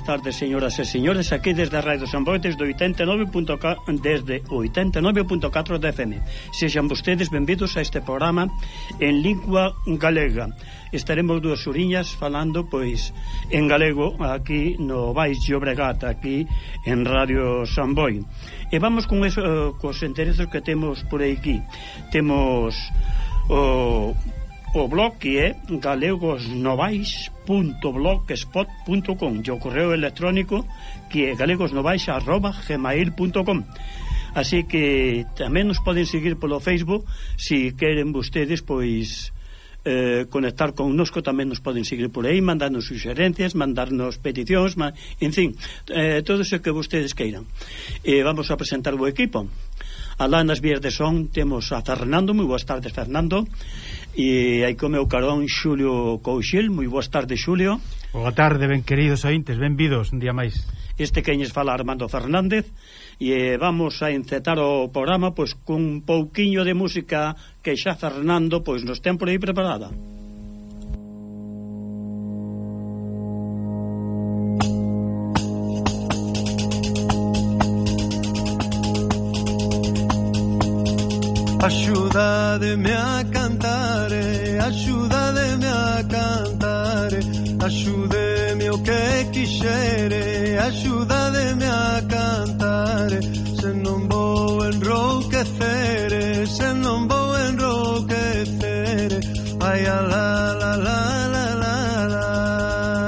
Boas tardes, señoras e señores, aquí desde a Radio San Boi, desde 89.4 desde 89.4 de FM. Sexan vostedes benvidos a este programa en lingua galega. Estaremos dúas uriñas falando, pois, en galego aquí no Baix de Obregat, aquí en Radio San Boi. E vamos con eso, eh, cos enterezos que temos por aquí. Temos o O blog que é galegosnovais.blogspot.com e o correo electrónico que é galegosnovais.gmail.com Así que tamén nos poden seguir polo Facebook se si queren vostedes, pois eh, conectar connosco tamén nos poden seguir por aí, mandarnos suxerencias, mandarnos peticións, man... en fin, eh, todo o que vostedes queiran. Eh, vamos a presentar o equipo. Alá nas vías de son temos a Fernando, moi boas tardes Fernando e aí co meu carón Xulio Couchil, moi boas tardes Xulio. Boa tarde, ben queridos ointes, benvidos un día máis. Este queñes fala Armando Fernández e vamos a encetar o programa pois cun pouquiño de música que xa Fernando pois nos ten por aí preparada. Axudademe a cantar, axudademe a cantar, axudeme o oh, que quixere, axudademe a cantar, se non vou enrouquecer, se non vou enrouquecer, ai a la la la la la la.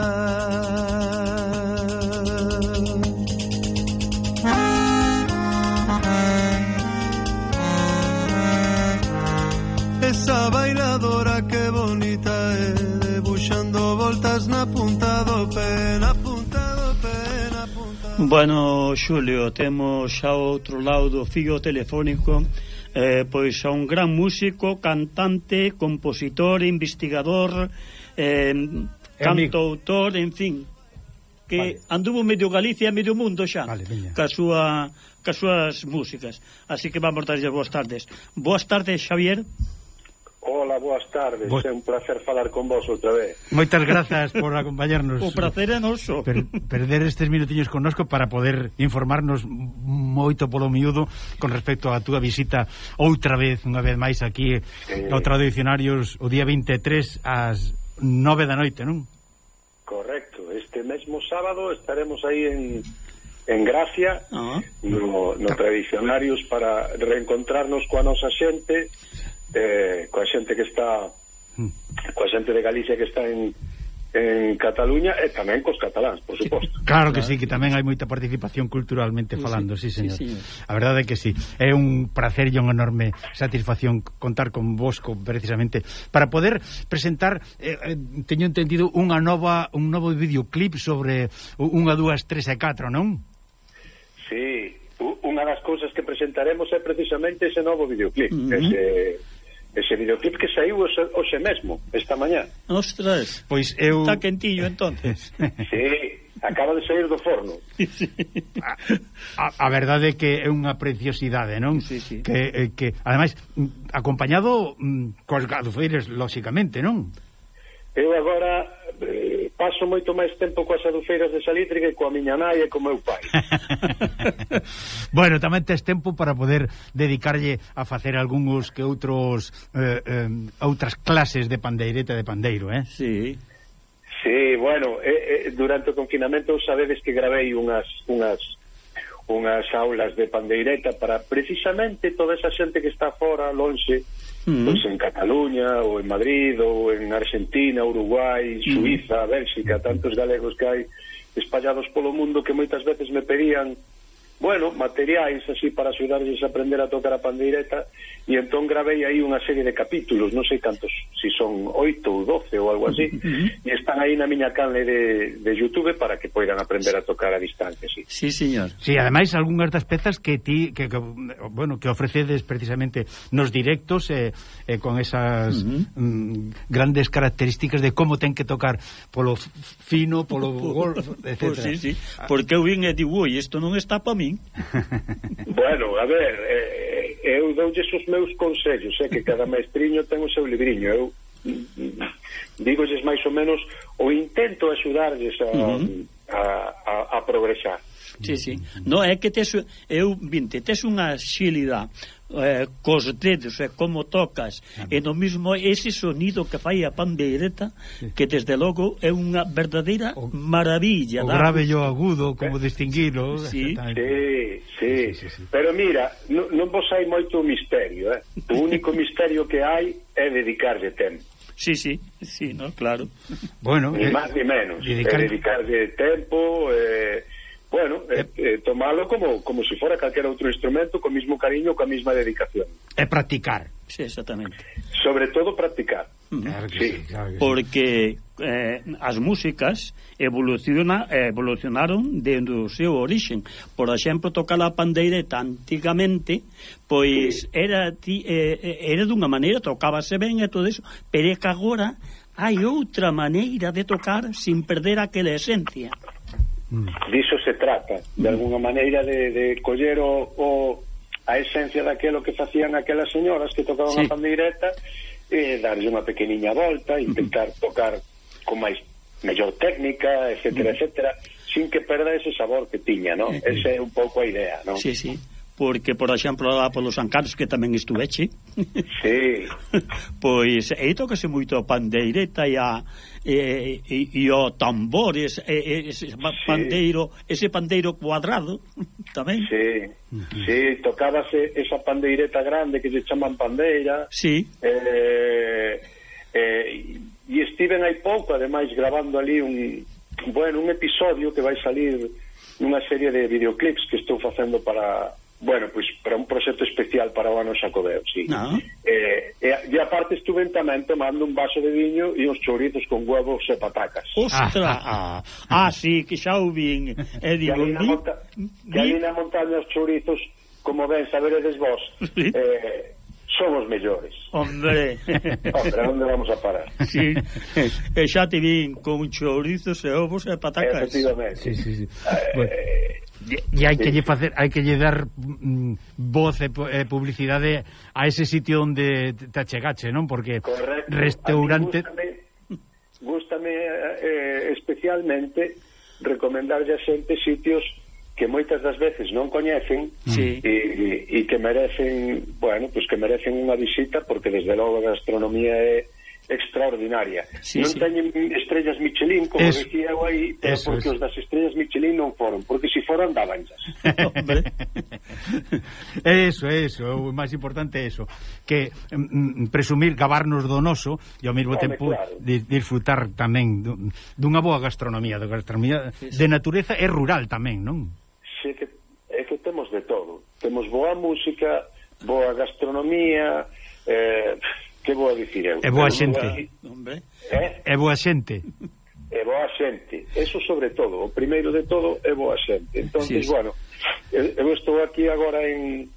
Bueno, Xulio, temos xa outro lado do fío telefónico eh, pois a un gran músico, cantante, compositor, investigador, eh, cantautor, en fin, que vale. anduvo medio Galicia e medio mundo xa vale, ca súa, ca súas músicas. Así que vamos darlle boas tardes. Boas tardes, Xavier. Hola, boas tardes. Bo... É un placer falar con vos outra vez. Moitas grazas por acompañarnos. o placer é noso. Per perder estes minutiños connosco para poder informarnos moito polo miúdo con respecto á túa visita outra vez, unha vez máis aquí sí. no Tradicionarios o día 23 ás 9 da noite, non? Correcto. Este mesmo sábado estaremos aí en en Gracia, ah, no, no tradicionarios para reencontrarnos coa nosa xente eh, coa xente que está hmm. coa xente de Galicia que está en en Cataluña e tamén cos cataláns, por suposto. Claro que sí, que tamén hai moita participación culturalmente falando, sí, sí señor. Sí, sí. A verdade é que sí. É un prazer e unha enorme satisfacción contar con vosco precisamente para poder presentar eh, eh, teño entendido unha nova un novo videoclip sobre unha, dúas, tres e catro, non? Sí, unha das cousas que presentaremos é precisamente ese novo videoclip, uh -huh. ese Ese videoclip que saiu hoxe, hoxe mesmo, esta mañá. Ostras, pois eu... Está quentillo, entonces. sí, acaba de sair do forno. A, a, verdade é que é unha preciosidade, non? Sí, sí. Que, eh, que ademais, mm, acompañado mm, cos gadufeires, lóxicamente, non? Eu agora eh, paso moito máis tempo coas adufeiras de salitre que coa miña nai e co meu pai. bueno, tamén tes tempo para poder dedicarlle a facer algúns que outros eh, eh, outras clases de pandeireta de pandeiro, eh? Sí. Sí, bueno, eh, eh, durante o confinamento sabedes que gravei unhas unhas unhas aulas de pandeireta para precisamente toda esa xente que está fora, lonxe, mm. pois en Cataluña, ou en Madrid, ou en Argentina, Uruguai, Suiza, Bélxica, tantos galegos que hai espallados polo mundo que moitas veces me pedían bueno, materiais así para axudarlles a aprender a tocar a pandeireta e entón gravei aí unha serie de capítulos non sei cantos, si son oito ou doce ou algo así, e están aí na miña canle de, de Youtube para que poidan aprender a tocar a distancia sí, sí señor. Sí, ademais, algunhas das pezas que ti, que, que, bueno, que ofrecedes precisamente nos directos eh, eh, con esas uh -huh. mm, grandes características de como ten que tocar polo fino, polo golf, etc. Pues sí, sí, porque eu vin e digo, isto non está para min min. bueno, a ver, eh, eh eu doulles os meus consellos, é eh, que cada maestriño ten o seu libriño. Eu mm, dígolles máis ou menos o intento axudarlles a, uh -huh. a, a, a progresar. Sí, sí. No, é que tes, eu vinte, tes unha xilidade eh, cos dedos e eh, como tocas ah, e no mismo ese sonido que fai a pandeireta sí. que desde logo é unha verdadeira o, maravilla o da... grave e o agudo como eh, distinguilo sí. Sí, sí. Sí, sí, sí. pero mira non, non vos hai moito misterio eh? o único misterio que hai é dedicarlle tempo Sí, sí, sí, no, claro. Bueno, ni eh, máis ni menos. Dedicar... Dedicarlle tempo, eh, bueno, eh, eh, eh tomalo como, como se si fora calquera outro instrumento co mismo cariño, coa mesma dedicación. E practicar. Sí, exactamente. Sobre todo practicar. Mm. Claro que sí. sí claro que Porque eh, as músicas evoluciona, evolucionaron dentro do seu orixen. Por exemplo, tocar a pandeireta antigamente, pois sí. era, ti, eh, eh era dunha maneira, tocábase ben e todo eso, pero é que agora hai outra maneira de tocar sin perder aquela esencia mm. diso se trata de alguna maneira de, de coller o, o a esencia daquelo que facían aquelas señoras que tocaban sí. a pandeireta e darlle unha pequeniña volta intentar tocar con máis mellor técnica, etcétera, mm. etcétera sin que perda ese sabor que tiña, ¿no? Esa é un pouco a idea, ¿no? Sí, sí porque, por exemplo, lá polos Ancaros, que tamén estuveche, sí. pois aí tocase moito a pandeireta e, a, e, e, e o tambor, ese, ese pandeiro, ese pandeiro cuadrado tamén. Sí, uh -huh. sí tocábase esa pandeireta grande que se chaman pandeira. Sí. Eh, eh, e estiven hai pouco, ademais, grabando ali un, bueno, un episodio que vai salir nunha serie de videoclips que estou facendo para Bueno, pois para un proxecto especial para o ano Xacobeo, sí. No. Eh, e, e aparte estuve tamén tomando un vaso de viño e uns chourizos con huevos e patacas. Ostra! Ah, ah, ah, ah sí, que xa o vin. Eh, digo, que ali na, monta vi... que ali na montaña os chourizos, como ben saberedes vos, sí. eh, somos mellores. Hombre. Hombre, onde vamos a parar? Sí. E xa te vin con chourizos e ovos e patacas. Efectivamente. Sí, sí, sí. Eh, bueno. Eh, e hai que lle facer, hai que lle dar mm, voz e eh, publicidade a ese sitio onde te achegache, non? Porque Correcto. restaurante Gústame, eh, eh, especialmente recomendarlle a xente sitios que moitas das veces non coñecen sí. e, e, e que merecen, bueno, pois que merecen unha visita porque desde logo a gastronomía é extraordinaria. Sí, non sí. teñen estrellas Michelin, como eso, decía eu aí, pero eso, porque eso. os das estrellas Michelin non foron, porque se si foron dabanxas. eso, eso, o máis importante é eso, que mm, mm presumir gabarnos do noso e ao mesmo tempo claro. de, disfrutar tamén dunha boa gastronomía, da gastronomía sí, sí. de natureza e rural tamén, non? é que, é que temos de todo. Temos boa música, boa gastronomía, eh, que vou a dicir eu? É boa xente. Eh? É boa xente. É boa xente. Eso sobre todo. O primeiro de todo é boa xente. Entonces, sí, bueno, eu estou aquí agora en,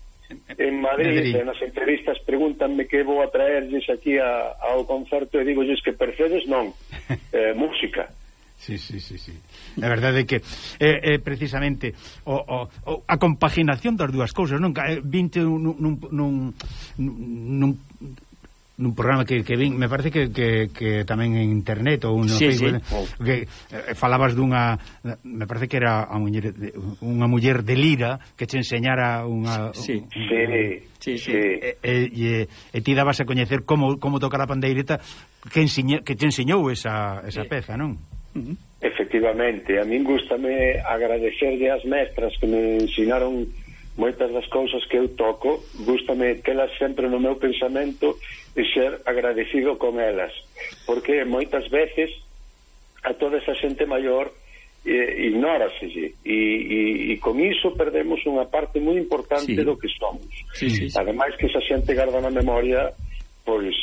en Madrid, Madrid. en as entrevistas pregúntanme que vou a traerlles aquí a, ao concerto e digo que percedes non, eh, música. Sí, sí, sí, sí. É verdade que é, é precisamente o, o, o, a compaginación das dúas cousas, non? Eh, vinte nun, nun, nun, nun nun programa que, que vin, me parece que, que, que tamén en internet ou no sí, Facebook, sí. Que eh, falabas dunha, me parece que era a muller de, unha muller de Lira que te enseñara unha Sí. Un, sí. Sí, sí. E, e, e, e ti dabas a coñecer como como tocar a pandeireta que ensiñe, que te enseñou esa, esa sí. peza, non? Uh -huh. Efectivamente, a min gustame agradecerlle as mestras que me ensinaron moitas das cousas que eu toco, gustame telas sempre no meu pensamento e ser agradecido con elas, porque moitas veces a toda esa xente maior eh, ignórase, e, e, e con iso perdemos unha parte moi importante sí. do que somos. Sí, sí, sí. Ademais que esa xente garda na memoria pois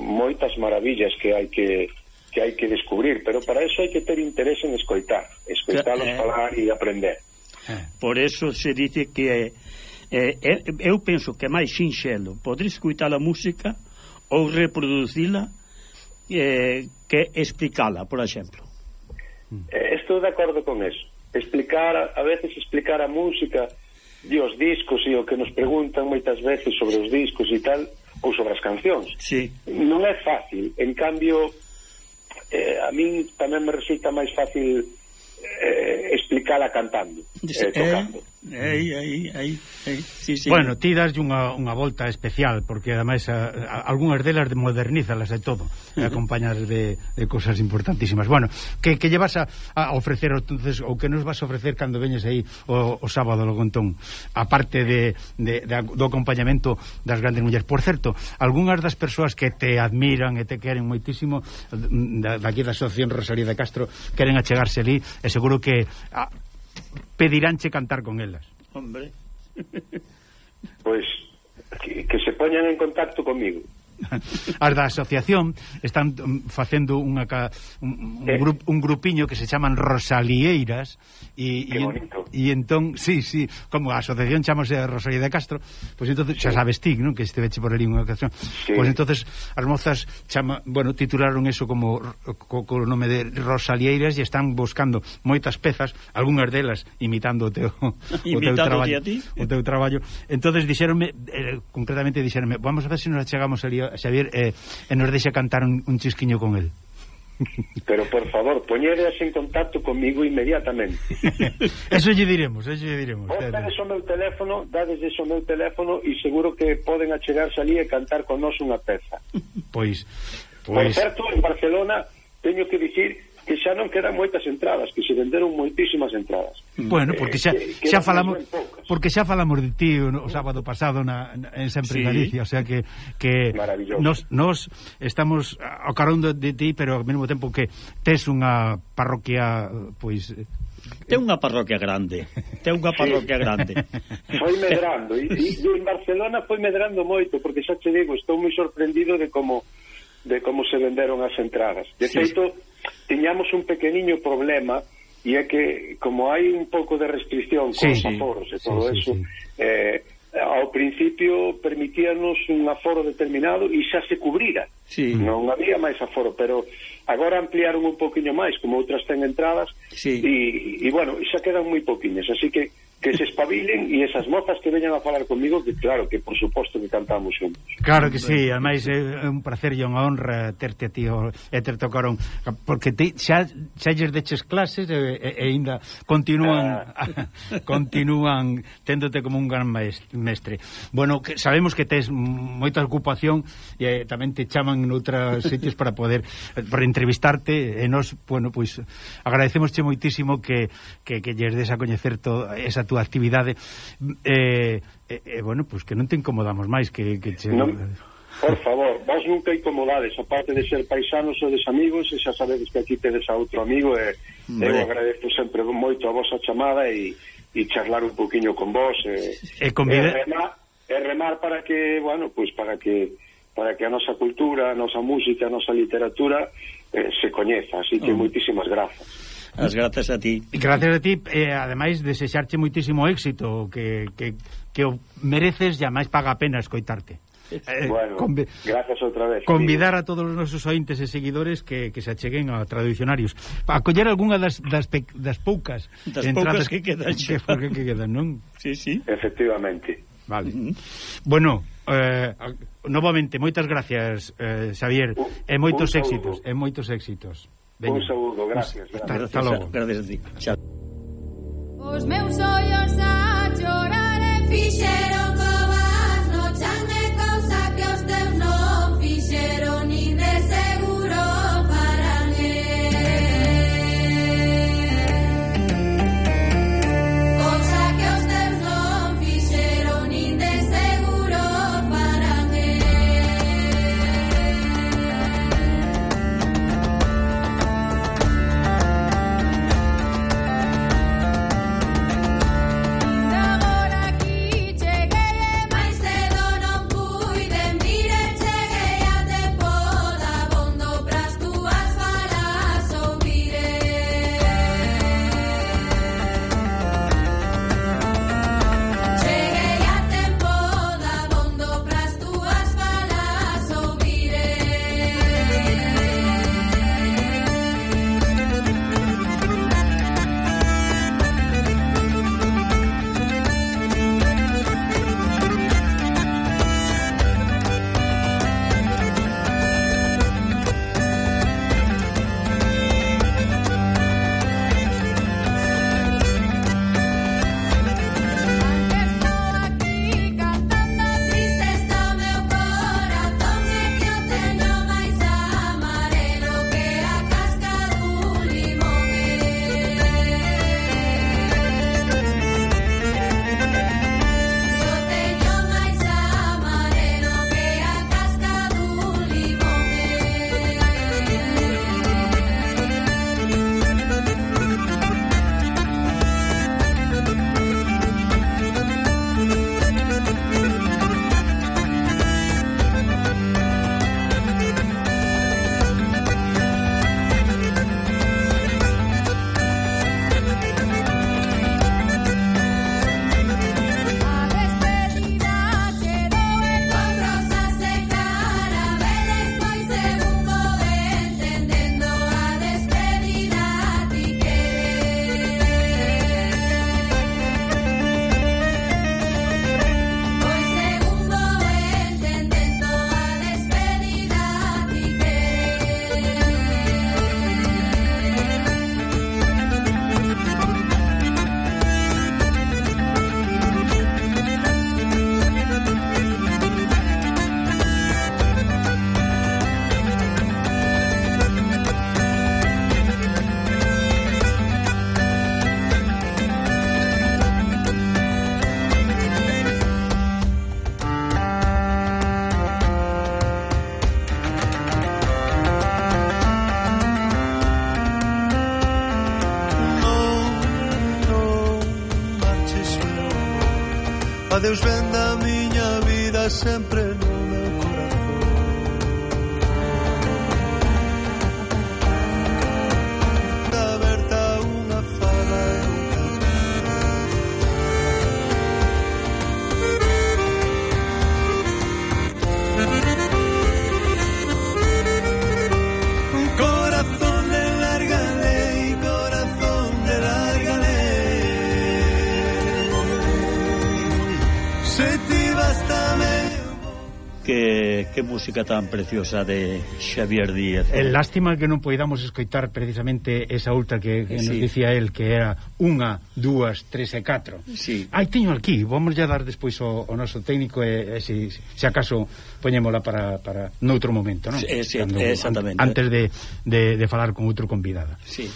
moitas maravillas que hai que que hai que descubrir, pero para eso hai que ter interés en escoitar, escoitalos eh, eh, falar e aprender. Eh, por eso se dice que eh, eh, eu penso que é máis sinxelo poder escoitar a música ou reproducila eh, que explicala, por exemplo. Eh, estou de acordo con eso. Explicar, a veces explicar a música e os discos e o que nos preguntan moitas veces sobre os discos e tal, ou sobre as cancións. Sí. Non é fácil. En cambio, eh, a min tamén me resulta máis fácil eh, explicala cantando, eh, tocando. Eh? Aí, aí, aí, aí. Sí, sí. Bueno, ti daslle unha, unha volta especial porque ademais a, a, algunhas delas de modernízalas de todo, e acompañas de, de cosas importantísimas. Bueno, que, que llevas a, a ofrecer entonces ou que nos vas a ofrecer cando veñes aí o, o sábado logo entón, aparte de, de, de, do acompañamento das grandes mulleres. Por certo, algunhas das persoas que te admiran e te queren moitísimo mm, da, daqui da Asociación Rosalía de Castro queren achegarse ali e seguro que a, pediránche cantar con elas. Hombre. Pois pues, que, que se poñan en contacto comigo. as da asociación están mm, facendo unha un, un, grup, un grupiño que se chaman Rosalieiras e e, e entón, sí, sí, como a asociación chamase Rosalía de Castro, pois pues entonces xa sabes ti, non, que estiveche por ali unha ocasión. Sí. Pois pues entonces as mozas chama, bueno, titularon eso como co, co nome de Rosalieiras e están buscando moitas pezas, algunhas delas imitando o teu, o teu traballo, o teu traballo. Entonces dixeronme, eh, concretamente dixeronme, vamos a ver se si nos achegamos ali Xavier, eh, e nos deixa cantar un, un chisquiño con el. Pero por favor, poñedes en contacto comigo inmediatamente. eso lle diremos, eso lle diremos. Vos dades o meu teléfono, dades o meu teléfono e seguro que poden achegarse ali e cantar con nós unha peza. Pois, pois... Por certo, en Barcelona teño que dicir que xa non quedan moitas entradas, que se venderon moitísimas entradas. Mm. Bueno, porque xa, eh, xa falamos porque xa falamos de ti o, o sábado pasado na, na en Sempre sí. Galicia, o sea que que nos, nos estamos ao carón de, de ti, pero ao mesmo tempo que tes unha parroquia pois eh, Ten unha parroquia grande, ten unha parroquia sí. grande. Foi medrando, e, e, e en Barcelona foi medrando moito, porque xa che digo, estou moi sorprendido de como de como se venderon as entradas. De sí. feito, tiñamos un pequeniño problema e é que como hai un pouco de restricción sí, cos aforos e todo sí, eso sí, sí. Eh, ao principio permitíanos un aforo determinado e xa se cubrira sí. non había máis aforo, pero agora ampliaron un poquinho máis, como outras ten entradas, sí. e, e bueno, xa quedan moi poquinhas, así que que se espabilen e esas mozas que veñan a falar comigo que claro, que por suposto que cantamos xuntos. Claro que sí, ademais é un placer e unha honra terte a ti e ter tocaron, porque ti xa xa lles deches clases e, e, e ainda continúan ah. continúan téndote como un gran mestre. Bueno, que sabemos que tes moita ocupación e eh, tamén te chaman fan noutras para poder para entrevistarte e nos, bueno, pois agradecemosche moitísimo que que que lles des a coñecer toda esa túa actividade eh, eh, bueno, pois que non te incomodamos máis que que che... non, Por favor, vos nunca incomodades, a parte de ser paisanos ou des amigos, e xa sabedes que aquí tedes a outro amigo e mm. eu agradezco sempre moito a vosa chamada e, e charlar un poquinho con vos e, e, convide... e, remar, e remar para que, bueno, pois pues para que para que a nosa cultura, a nosa música, a nosa literatura eh, se coñeza, así que uh moitísimas grazas. As grazas a ti. Gracias a ti, e eh, ademais desexarche moitísimo éxito que, que, que o mereces e ademais paga a pena escoitarte. Eh, bueno, convi gracias outra vez. Convidar tío. a todos os nosos ointes e seguidores que, que se acheguen a tradicionarios. A coller algunha das, das, pe, das poucas das entradas poucas que quedan, que, que quedan, non? Sí, sí. Efectivamente. Vale. Mm -hmm. Bueno, eh novamente, moitas gracias, eh, Xavier, un, e moitos un éxitos, e moitos éxitos. Veña. Un saúdo, gracias. gracias. Hasta, hasta logo. Gracias a ti. Xa. Os meus ollos a chorar e fixeron Deus vende a miña vida sempre. música tan preciosa de Xavier Díaz. É eh, lástima que non poidamos escoitar precisamente esa outra que, que sí. nos dicía el que era unha, dúas, tres e catro. Sí. Aí teño aquí, vamos a dar despois o, o noso técnico e, e se, se acaso poñémola para, para noutro momento, non? Sí, sí, Cando, exactamente. An, antes de, de, de falar con outro convidado. Sí.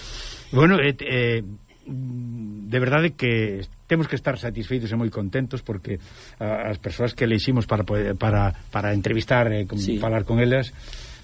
Bueno, eh, eh de verdade que temos que estar satisfeitos e moi contentos porque a, as persoas que eleximos para para para entrevistar e con, sí. falar con elas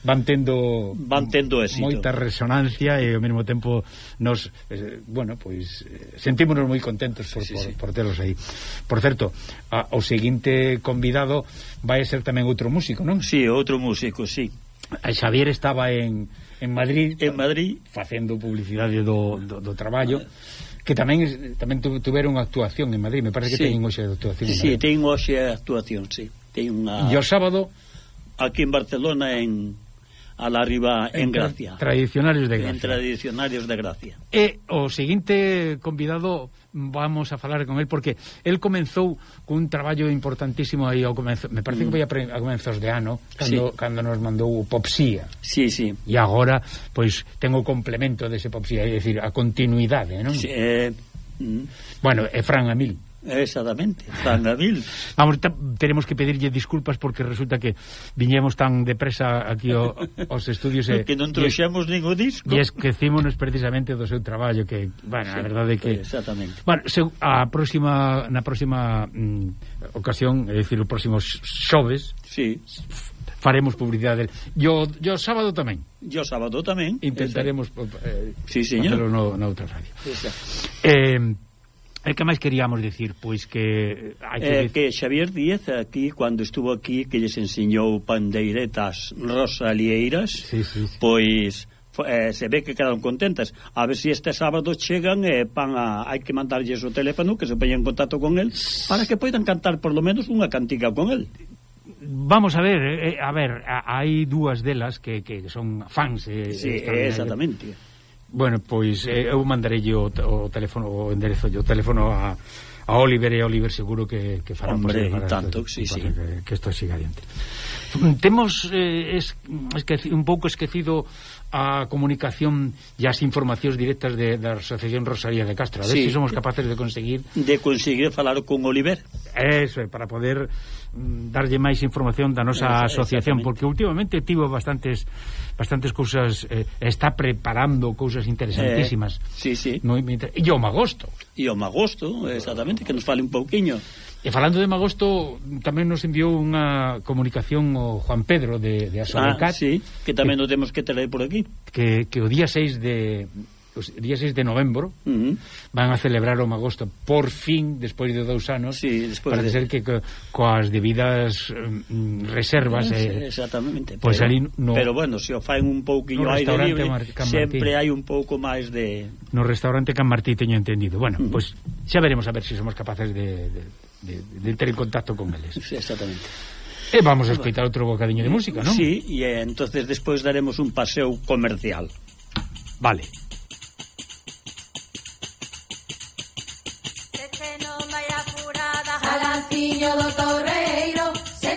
van tendo van tendo éxito. moita resonancia e ao mesmo tempo nos eh, bueno, pois eh, sentímonos moi contentos por, sí, por, sí. por telos aí. Por certo, a, o seguinte convidado vai ser tamén outro músico, non? Si, sí, outro músico, si. Sí. Xavier estaba en en Madrid en Madrid facendo publicidade do, do, do traballo que tamén tamén tuveron actuación en Madrid, me parece que sí. teñen hoxe actuación. Sí, teñen hoxe actuación, sí. Teñen unha E o sábado aquí en Barcelona en a la riba en, en Gracia. Tradicionarios de Gracia. En Tradicionarios de Gracia. E o seguinte convidado vamos a falar con él porque él comenzou cun traballo importantísimo aí ao comenzo, me parece que mm. foi a, pre, a comenzos de ano, cando, sí. cando nos mandou o Popsía. Sí, sí. E agora pois ten o complemento dese Popsía, é dicir, a continuidade, non? Sí, eh... Mm. Bueno, e Fran Amil Exactamente, tan Vamos, Ahorita tenemos que pedirlle disculpas porque resulta que viñemos tan depresa aquí o, aos estudios e, que non trouxemos ningún disco. E esquecímonos precisamente do seu traballo que, bueno, sí, a verdade é que Exactamente. Bueno, se, a próxima na próxima mm, ocasión, é dicir, o próximo xoves. Sí faremos publicidade. Yo, yo sábado tamén. Yo sábado tamén. Intentaremos eh, sí, señor. facelo no, na outra radio. Exacto. Eh, Eh, e que máis queríamos dicir? Pois que... Hai que, eh, eh que Xavier Díez aquí, cando estuvo aquí, que lles ensinou pandeiretas rosalieiras, sí, sí, sí. pois eh, se ve que quedaron contentas. A ver se si este sábado chegan e eh, pan a, hai que mandarlles o teléfono que se poñan en contacto con el para que poidan cantar por lo menos unha cantiga con el. Vamos a ver, eh, eh a ver, hai dúas delas que, que son fans. Eh, sí, exactamente. Bueno, pois eh, eu mandarei o, o teléfono, o enderezo, o teléfono a, a Oliver e Oliver seguro que, que farán Hombre, posible tanto, esto, sí, sí. Que, que isto siga adiante. Temos eh, es, esqueci, un pouco esquecido a comunicación e as informacións directas de, da Asociación Rosaría de Castro. A ver sí, se si somos capaces de conseguir... De conseguir falar con Oliver. Eso, para poder mm, darlle máis información da nosa Esa, asociación, porque últimamente tivo bastantes bastantes cousas, eh, está preparando cousas interesantísimas. Eh, sí, sí. No, e o Magosto. E o Magosto, exactamente, que nos fale un pouquiño. E falando de Magosto, tamén nos enviou unha comunicación o Juan Pedro de, de Asobecat. Ah, sí, que tamén que, nos temos que traer por aquí. Que, que o día 6 de os día 6 de novembro uh -huh. van a celebrar o Magosto por fin, despois de dous anos sí, para de... ser que co, coas debidas mm, reservas eh, exactamente, pois pero, ali no, pero bueno, se o faen un pouquinho no aire libre Mar Can sempre hai un pouco máis de no restaurante Can Martí teño entendido bueno, uh -huh. pois pues, xa veremos a ver se si somos capaces de, de, de, de ter en contacto con eles sí, exactamente E vamos a escoitar outro bocadiño de música, non? Sí, e entonces despois daremos un paseo comercial. Vale. Jalanciño do torreiro. Se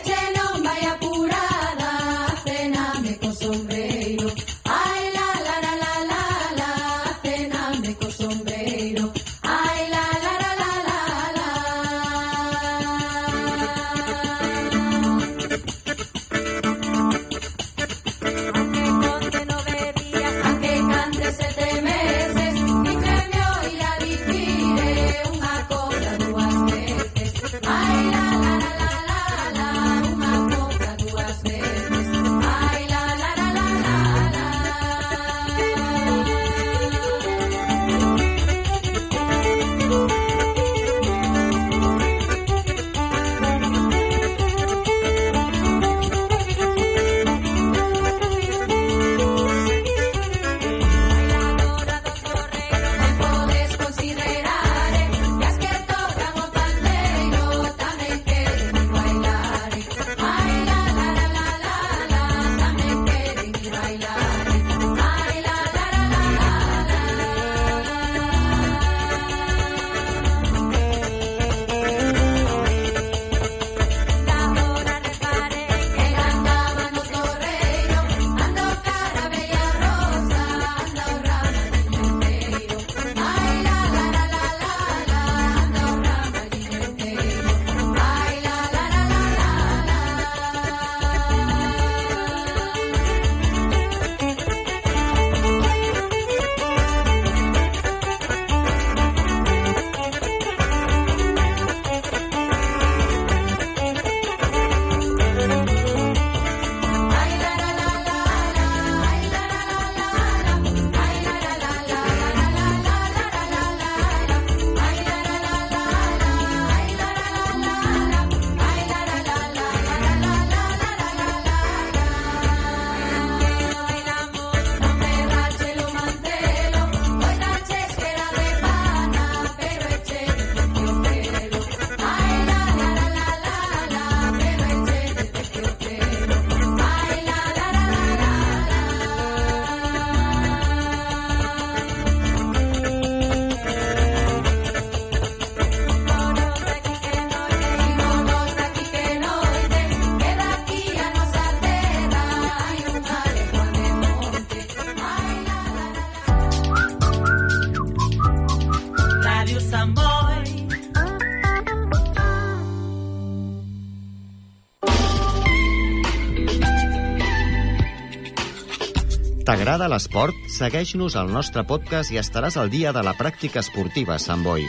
T'agrada l'esport? Segueix-nos al nostre podcast i estaràs al dia de la pràctica esportiva a Sant Boi.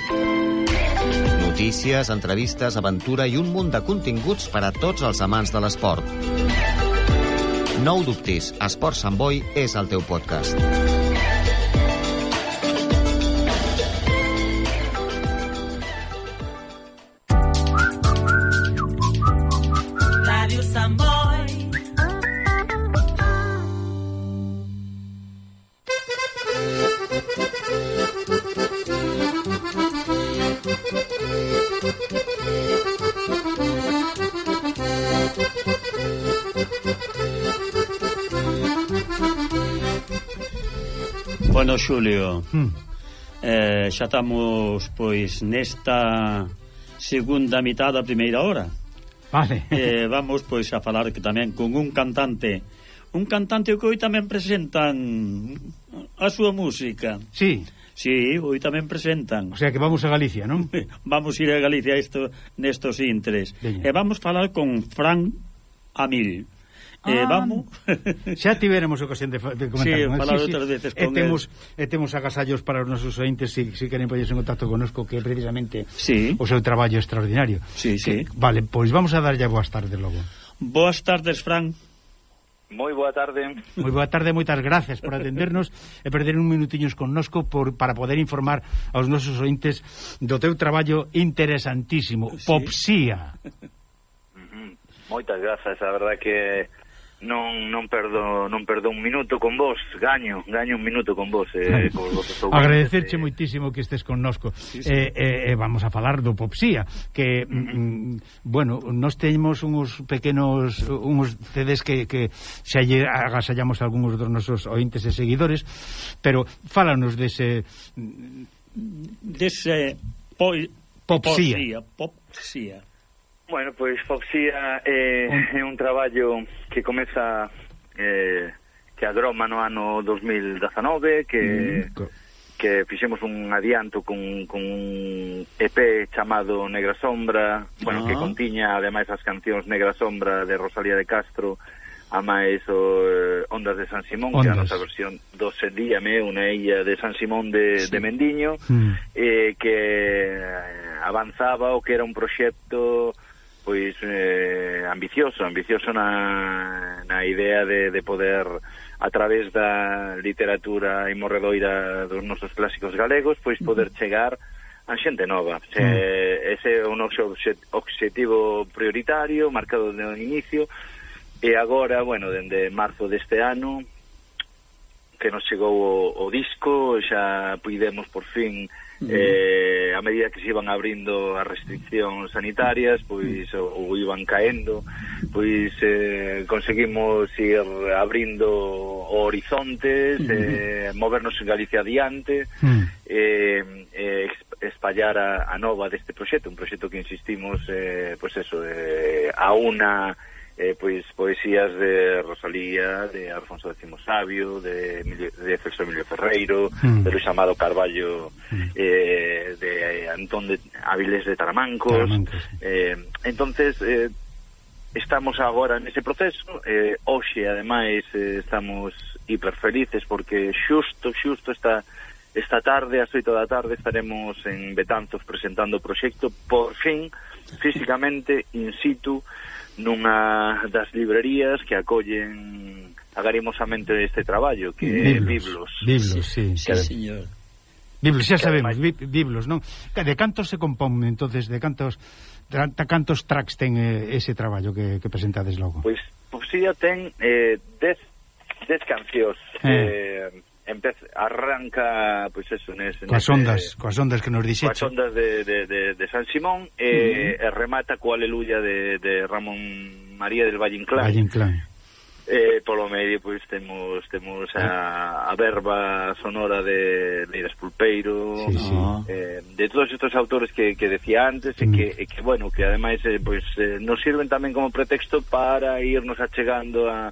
Notícies, entrevistes, aventura i un munt de continguts per a tots els amants de l'esport. No ho dubtis, Esport Sant Boi és el teu podcast. Xulio. hmm. Eh, xa estamos, pois, nesta segunda mitad da primeira hora. Vale. Eh, vamos, pois, a falar que tamén con un cantante. Un cantante que hoy tamén presentan a súa música. Sí. Sí, hoy tamén presentan. O sea que vamos a Galicia, non? vamos ir a Galicia isto, nestos intres. Veña. E vamos falar con Fran Amil. Ah. eh, vamos. Xa tiveremos ocasión de, de comentar. Sí, falar sí, outras sí. veces con e temos, el. e temos agasallos para os nosos ointes se si, si queren poñerse en contacto conosco que precisamente sí. o seu traballo extraordinario. Sí, que, sí. Vale, pois vamos a darlle boas tardes logo. Boas tardes, Fran. Moi boa tarde. Moi boa tarde, moitas gracias por atendernos e perder un minutiños connosco por, para poder informar aos nosos ointes do teu traballo interesantísimo, sí. Popsía. Moitas grazas, a verdad que non non perdo non perdo un minuto con vos, gaño, gaño un minuto con vos, eh, con vos Agradecerche eh, moitísimo que estes connosco. Sí, sí. Eh, eh, eh, vamos a falar do Popsía, que uh -huh. mm, bueno, nós teñemos uns pequenos uns CDs que que xa lle agasallamos a algúns dos nosos ointes e seguidores, pero fálanos dese dese poi, popsía, popsía, popsía. Bueno, pois Foxía é, eh, é un traballo que comeza eh, que adroma no ano 2019 que mm, que fixemos un adianto con, con un EP chamado Negra Sombra bueno, ah. que contiña ademais as cancións Negra Sombra de Rosalía de Castro a máis o, eh, Ondas de San Simón, Ondas. que é a nosa versión do Sedíame, unha illa de San Simón de, sí. de Mendiño, mm. eh, que eh, avanzaba o que era un proxecto pois eh, ambicioso, ambicioso na, na idea de, de poder a través da literatura e morredoira dos nosos clásicos galegos, pois poder chegar a xente nova. Mm. Se, ese é o noso obxectivo prioritario, marcado no inicio, e agora, bueno, dende marzo deste ano, que nos chegou o, o disco, xa puidemos por fin eh, a medida que se iban abrindo as restriccións sanitarias, pois ou iban caendo, pois eh, conseguimos ir abrindo horizontes, eh, movernos en Galicia adiante, mm. eh, eh, espallar a, a nova deste proxecto, un proxecto que insistimos, eh, pois eso, eh, a unha eh, pois poesías de Rosalía, de Alfonso X Sabio, de, de Celso Emilio Ferreiro, mm. de Luis Amado Carballo, mm. eh, de Antón de Áviles de Taramancos. Taramancos. Eh, entonces, eh, estamos agora nese proceso, eh, hoxe, ademais, eh, estamos hiperfelices porque xusto, xusto está... Esta tarde, ás 8 da tarde, estaremos en Betanzos presentando o proxecto, por fin, físicamente, in situ, nunha das librerías que acollen agarimosamente este traballo, que é Biblos. Biblos, sí, sí, sí, señor. Biblos, xa sabemos. Biblos, non? De cantos se compón, entonces, de cantos de cantos tracks ten eh, ese traballo que, que presentades logo? Pois, pois pues, poesía ten eh, dez, dez cancións. Eh. eh empeza, arranca pois pues eso, nes, coas ondas, eh, coas ondas que nos dixeche. Coas ondas de, de, de, de San Simón e, eh, e remata co aleluya de, de Ramón María del Valle Inclán. Valle Inclán. Eh, polo medio pois temos temos a, ah. a verba sonora de Leiras Pulpeiro, sí, sí. Eh, de todos estos autores que, que decía antes mm. e que e que bueno, que ademais eh, pois eh, nos sirven tamén como pretexto para irnos achegando a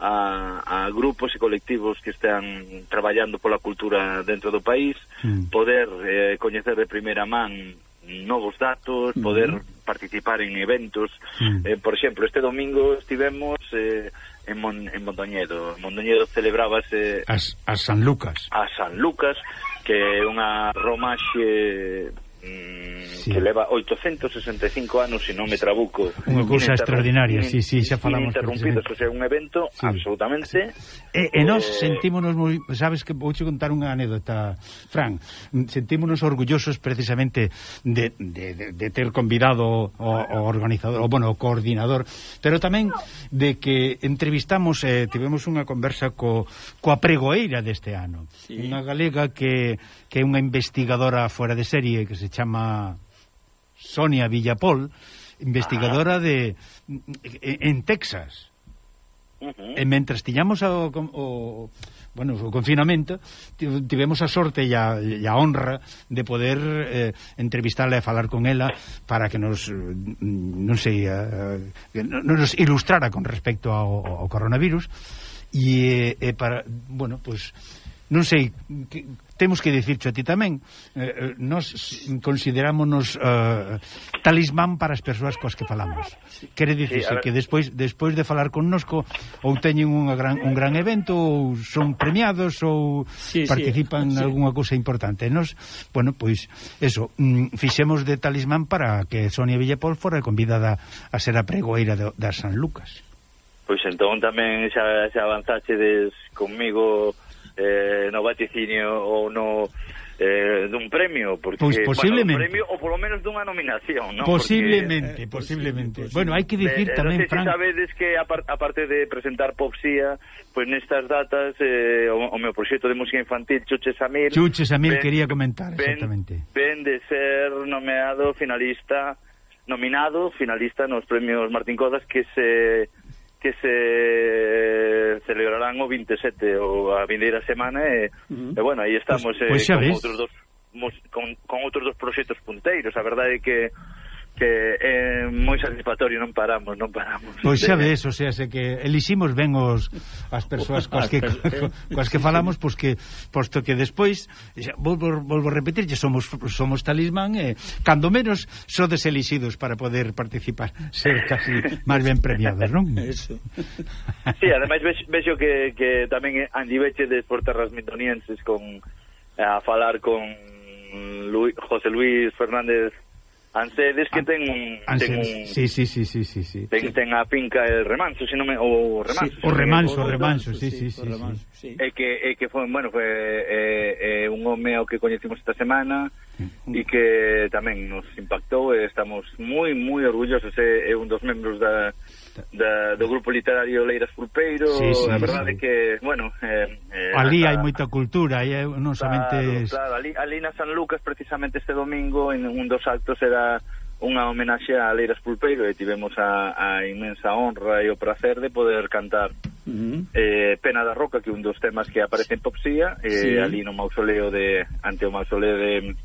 a, a grupos e colectivos que están traballando pola cultura dentro do país, mm. poder eh, coñecer de primeira man novos datos, mm. poder mm. participar en eventos. Mm. Eh, por exemplo, este domingo estivemos eh, en, Mon en Mondoñedo. Mondoñedo celebrábase... As, as San Lucas. A San Lucas, que é unha romaxe Mm, sí. que leva 865 anos, se non me trabuco. Unha cousa extraordinaria, sí, sí, xa falamos. Interrumpidos, o sea, un evento sí. absolutamente... E, e nós eh, sentímonos moi... Sabes que vou contar unha anécdota, Fran. Sentímonos orgullosos precisamente de, de, de, de ter convidado o, o organizador, o, bueno, o coordinador, pero tamén de que entrevistamos, eh, tivemos unha conversa co, coa pregoeira deste ano. Sí. Unha galega que que é unha investigadora fora de serie que se chama Sonia Villapol, investigadora ah. de en Texas. Uh -huh. E mentres tiñamos o, o bueno, o confinamento, tivemos a sorte e a, e a honra de poder eh, entrevistarla e falar con ela para que nos, mm, non sei, eh, eh nos ilustrara con respecto ao, ao coronavirus e, eh, e para, bueno, pois pues, non sei, que, temos que dicircho a ti tamén, eh, eh, nos considerámonos eh, talismán para as persoas coas que falamos. Quere dicirse sí, que despois despois de falar connosco ou teñen unha gran, un gran evento ou son premiados ou sí, participan sí, en algunha cousa importante. Nos, bueno, pois eso, mm, fixemos de talismán para que Sonia Villapol fora convidada a ser a pregoeira da San Lucas. Pois entón tamén xa, xa avanzaxedes conmigo eh, no vaticinio ou no eh, dun premio porque pois posiblemente. Bueno, premio ou polo menos dunha nominación, ¿no? Posiblemente, porque, eh, posiblemente. Eh, posiblemente. Bueno, hai que dicir eh, tamén, no Fran. Si sabedes que aparte de presentar Popsía, pois pues nestas datas eh, o, o meu proxecto de música infantil Chuche Samir. Chuche Samir ben, quería comentar exactamente. ven de ser nomeado finalista nominado finalista nos premios Martín Codas que se que se celebrarán o 27 ou a vindeira semana e, uh -huh. e bueno, aí estamos pois, pues, pois pues, eh, con outros dos con, con outros dos proxectos punteiros. A verdade é que que é moi satisfactorio, non paramos, non paramos. Pois xa ves, o sea, se que eliximos ben os as persoas coas que coas que falamos, pois que posto que despois volvo, volvo a repetirlle, somos somos talismán e cando menos sodes elixidos para poder participar, ser casi máis ben premiados, non? Eso. Sí, ademais vexo que, que tamén andiveche de por terras mitonienses con a falar con Luis, José Luis Fernández Ancedes que ah, ten un ten un Sí, sí, sí, sí, sí, sí. Ten ten a finca el remanso, se non me o remanso. Sí, o remanso, o remanso, sí, sí, sí. sí. É que é que foi, bueno, foi eh, eh, un home ao que coñecimos esta semana mm. e que tamén nos impactou e estamos moi moi orgullosos, é, é un dos membros da da, do grupo literario Leiras Pulpeiro, sí, sí, a verdade sí. que, bueno, eh, eh ali hai moita cultura, e eh, non somente claro, claro, ali, ali na San Lucas precisamente este domingo en un dos actos era unha homenaxe a Leiras Pulpeiro e tivemos a, a inmensa honra e o placer de poder cantar uh -huh. eh, Pena da Roca, que é un dos temas que aparece en Popsía, eh, sí. ali no mausoleo de ante o mausoleo de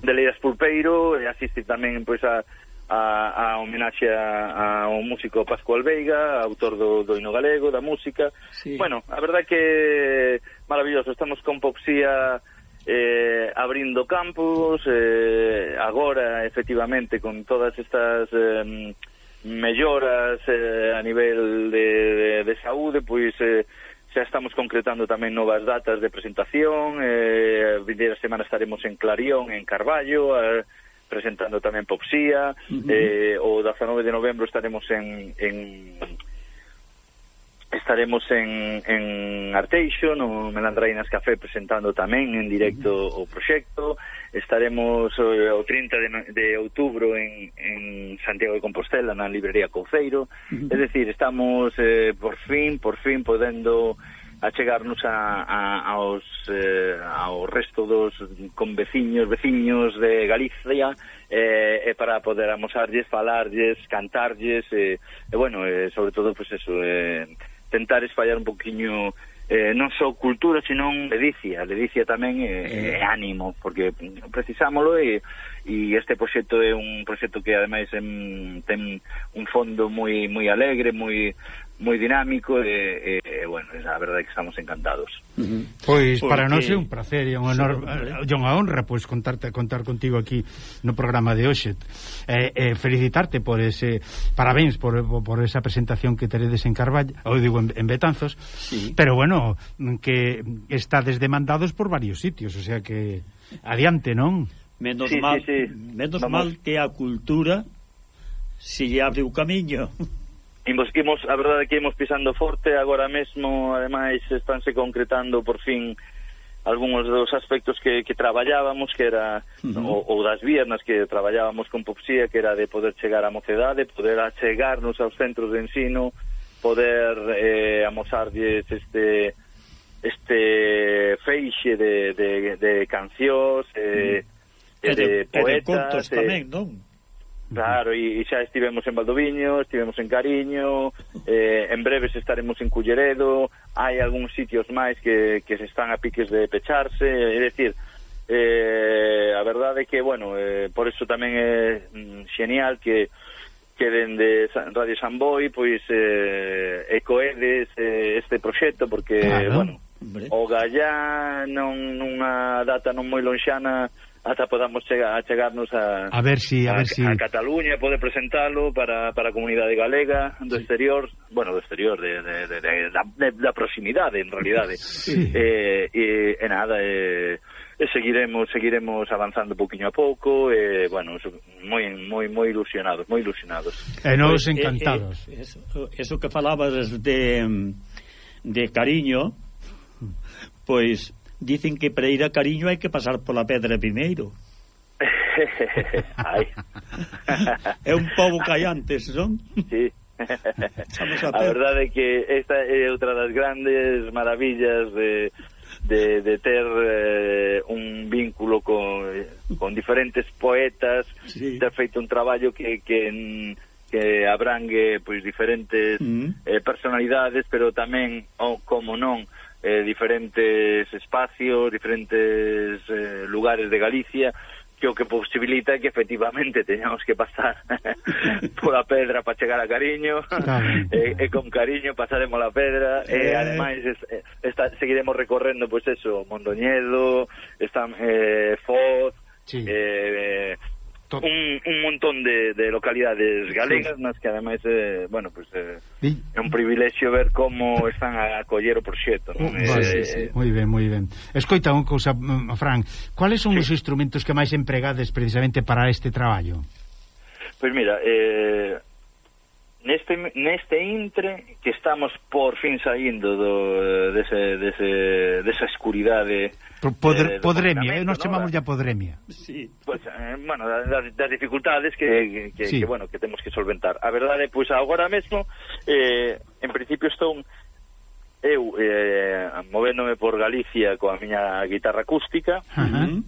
de Leiras Pulpeiro e asiste tamén pois a a, a homenaxe a, ao músico Pascual Veiga, autor do, do hino galego, da música. Sí. Bueno, a verdad que maravilloso, estamos con Popsía eh, abrindo campos, eh, agora efectivamente con todas estas eh, melloras eh, a nivel de, de, de saúde, pois... Eh, xa estamos concretando tamén novas datas de presentación, eh, vindeira semana estaremos en Clarión, en Carballo, eh, presentando tamén Popsía, uh -huh. eh, o 19 de novembro estaremos en, en estaremos en, en Arteixo, no Melandrainas Café, presentando tamén en directo uh -huh. o proxecto. Estaremos eh, o 30 de, de outubro en, en Santiago de Compostela, na librería Couceiro. Uh -huh. É dicir, estamos eh, por fin, por fin podendo a chegarnos a, a, aos, eh, ao resto dos con veciños de Galicia eh, e para poder amosarlles, falarlles, cantarlles eh, e bueno, eh, sobre todo pues eso, eh, tentar espallar un poquinho eh, non só cultura, senón ledicia, ledicia tamén é, eh, eh, ánimo, porque precisámolo e, e este proxecto é un proxecto que ademais em, ten un fondo moi moi alegre, moi moi dinámico e, e, e bueno, a verdade é que estamos encantados. Uh -huh. Pois para Porque... nós é un placer e un honor, sí, unha eh, honra pois contarte contar contigo aquí no programa de hoxe. Eh, eh, felicitarte por ese parabéns por, por esa presentación que teredes en Carballo, ou digo en, en Betanzos. Sí. Pero bueno, que estades demandados por varios sitios, o sea que adiante, non? Menos sí, mal, sí, sí. menos Vamos. mal que a cultura se lle abre o camiño. Imos, imos, a verdade é que imos pisando forte agora mesmo, ademais estánse concretando por fin algúns dos aspectos que, que traballábamos que era, uh -huh. ou, ou das vías nas que traballábamos con Popsía, que era de poder chegar á mocedade, poder achegarnos aos centros de ensino, poder eh, amosarlles este este feixe de, de, de cancións eh, uh -huh. e de, e de, poetas e de contos eh, tamén, non? Claro, e, e xa estivemos en Valdoviño, estivemos en Cariño, eh, en breves estaremos en Culleredo, hai algúns sitios máis que, que se están a piques de pecharse, é dicir, eh, a verdade é que, bueno, eh, por iso tamén é mm, xenial que que dende Radio San Boi pois eh, ecoedes eh, este proxecto porque, claro, bueno, hombre. o Gallá non nunha data non moi lonxana ata podamos chegar, a chegarnos a, a ver si a, a ver si a Cataluña pode presentalo para, para a comunidade galega do sí. exterior, bueno, do exterior de, de, de, de, da, de, da proximidade en realidade. Sí. Eh, e, e nada, eh, e seguiremos seguiremos avanzando pouquiño a pouco e bueno, moi moi moi ilusionados, moi ilusionados. E nós eh, encantados. Eh, eso, eso que falabas de de cariño, pois Dicen que para ir a Cariño hai que pasar pola pedra primeiro. Ai. é un pobo callantes, non? Sí. a, a verdade é que esta é outra das grandes maravillas de, de, de ter eh, un vínculo con, con diferentes poetas, sí. ter feito un traballo que, que que abrangue pois diferentes mm. eh, personalidades, pero tamén, oh, como non, eh, diferentes espacios, diferentes eh, lugares de Galicia, que o que posibilita que efectivamente teñamos que pasar pola pedra para chegar a cariño claro. e, e con cariño pasaremos a pedra eh... e ademais es, eh, está, seguiremos recorrendo pois pues eso, Mondoñedo, están eh, Foz, sí. eh, un, un montón de, de localidades galegas nas que ademais eh, bueno, pues, eh, é un privilexio ver como están a acoller o proxecto non? Oh, uh, vale, eh, sí, sí. moi ben, moi ben Escoita unha cousa, mm, Fran Cuáles son sí. os instrumentos que máis empregades precisamente para este traballo? Pois pues mira, eh, neste, neste intre que estamos por fin saindo do, eh, dese, dese, desa escuridade Podre, eh, podremia, eh, nos ¿no? chamamos ya podremia sí. pues, eh, bueno, das, das dificultades que, que, sí. que, bueno, que temos que solventar a verdade, pois pues, agora mesmo eh, en principio estou eu eh, movéndome por Galicia coa miña guitarra acústica uh -huh.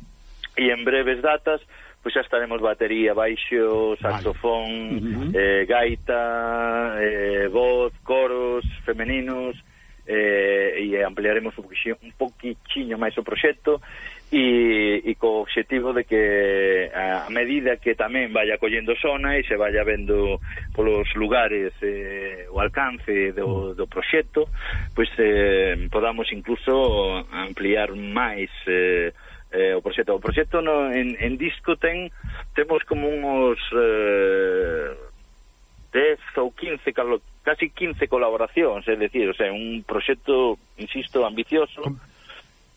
e en breves datas pois xa estaremos batería, baixo, saxofón, vale. eh, gaita, eh, voz, coros femeninos, eh, e ampliaremos un poquinho, un poquinho máis o proxecto e, e co obxectivo de que a medida que tamén vaya collendo zona e se vaya vendo polos lugares eh, o alcance do, do proxecto pois eh, podamos incluso ampliar máis eh, eh, o proxecto. O proxecto no, en, en disco ten temos como unos eh, 10 ou 15 calo, casi 15 colaboracións, é decir, o sea, un proxecto, insisto, ambicioso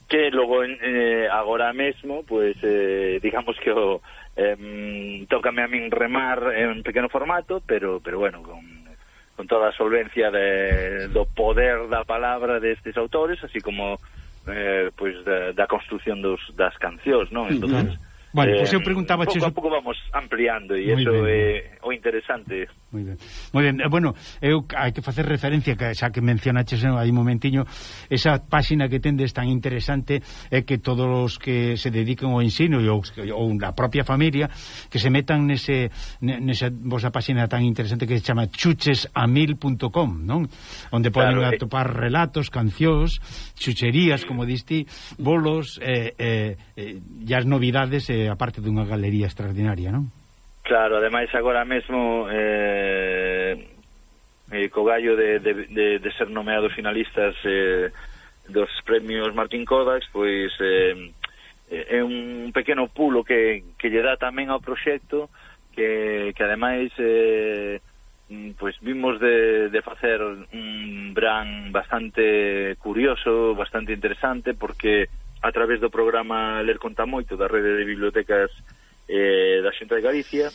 que logo en, eh, agora mesmo, pues eh, digamos que o eh, tócame a min remar en pequeno formato, pero pero bueno, con con toda a solvencia de, do poder da palabra destes autores, así como eh, pois da, da construción dos, das cancións, non? Entón, uh -huh. Bueno, eh, pois pues eu preguntaba... Pouco a pouco vamos ampliando e iso é o interesante. Moi ben. Moi ben. Eh, bueno, eu hai que facer referencia, que xa que mencionaches eh, aí un momentiño, esa páxina que tendes tan interesante é que todos os que se dedican ao ensino e ou na propia familia que se metan nese, nesa vosa páxina tan interesante que se chama chuchesamil.com, non? Onde poden claro, eh. atopar eh... relatos, cancións, chucherías, como diste, bolos, eh, eh, eh, e as novidades... Eh, a aparte dunha galería extraordinaria, non? Claro, ademais agora mesmo eh, eh, co gallo de, de, de, de ser nomeados finalistas eh, dos premios Martín Kodax, pois eh, eh, é un pequeno pulo que, que lle dá tamén ao proxecto que, que ademais eh, mm, pois vimos de, de facer un bran bastante curioso, bastante interesante porque a través do programa Ler Conta Moito da Rede de Bibliotecas eh, da Xunta de Galicia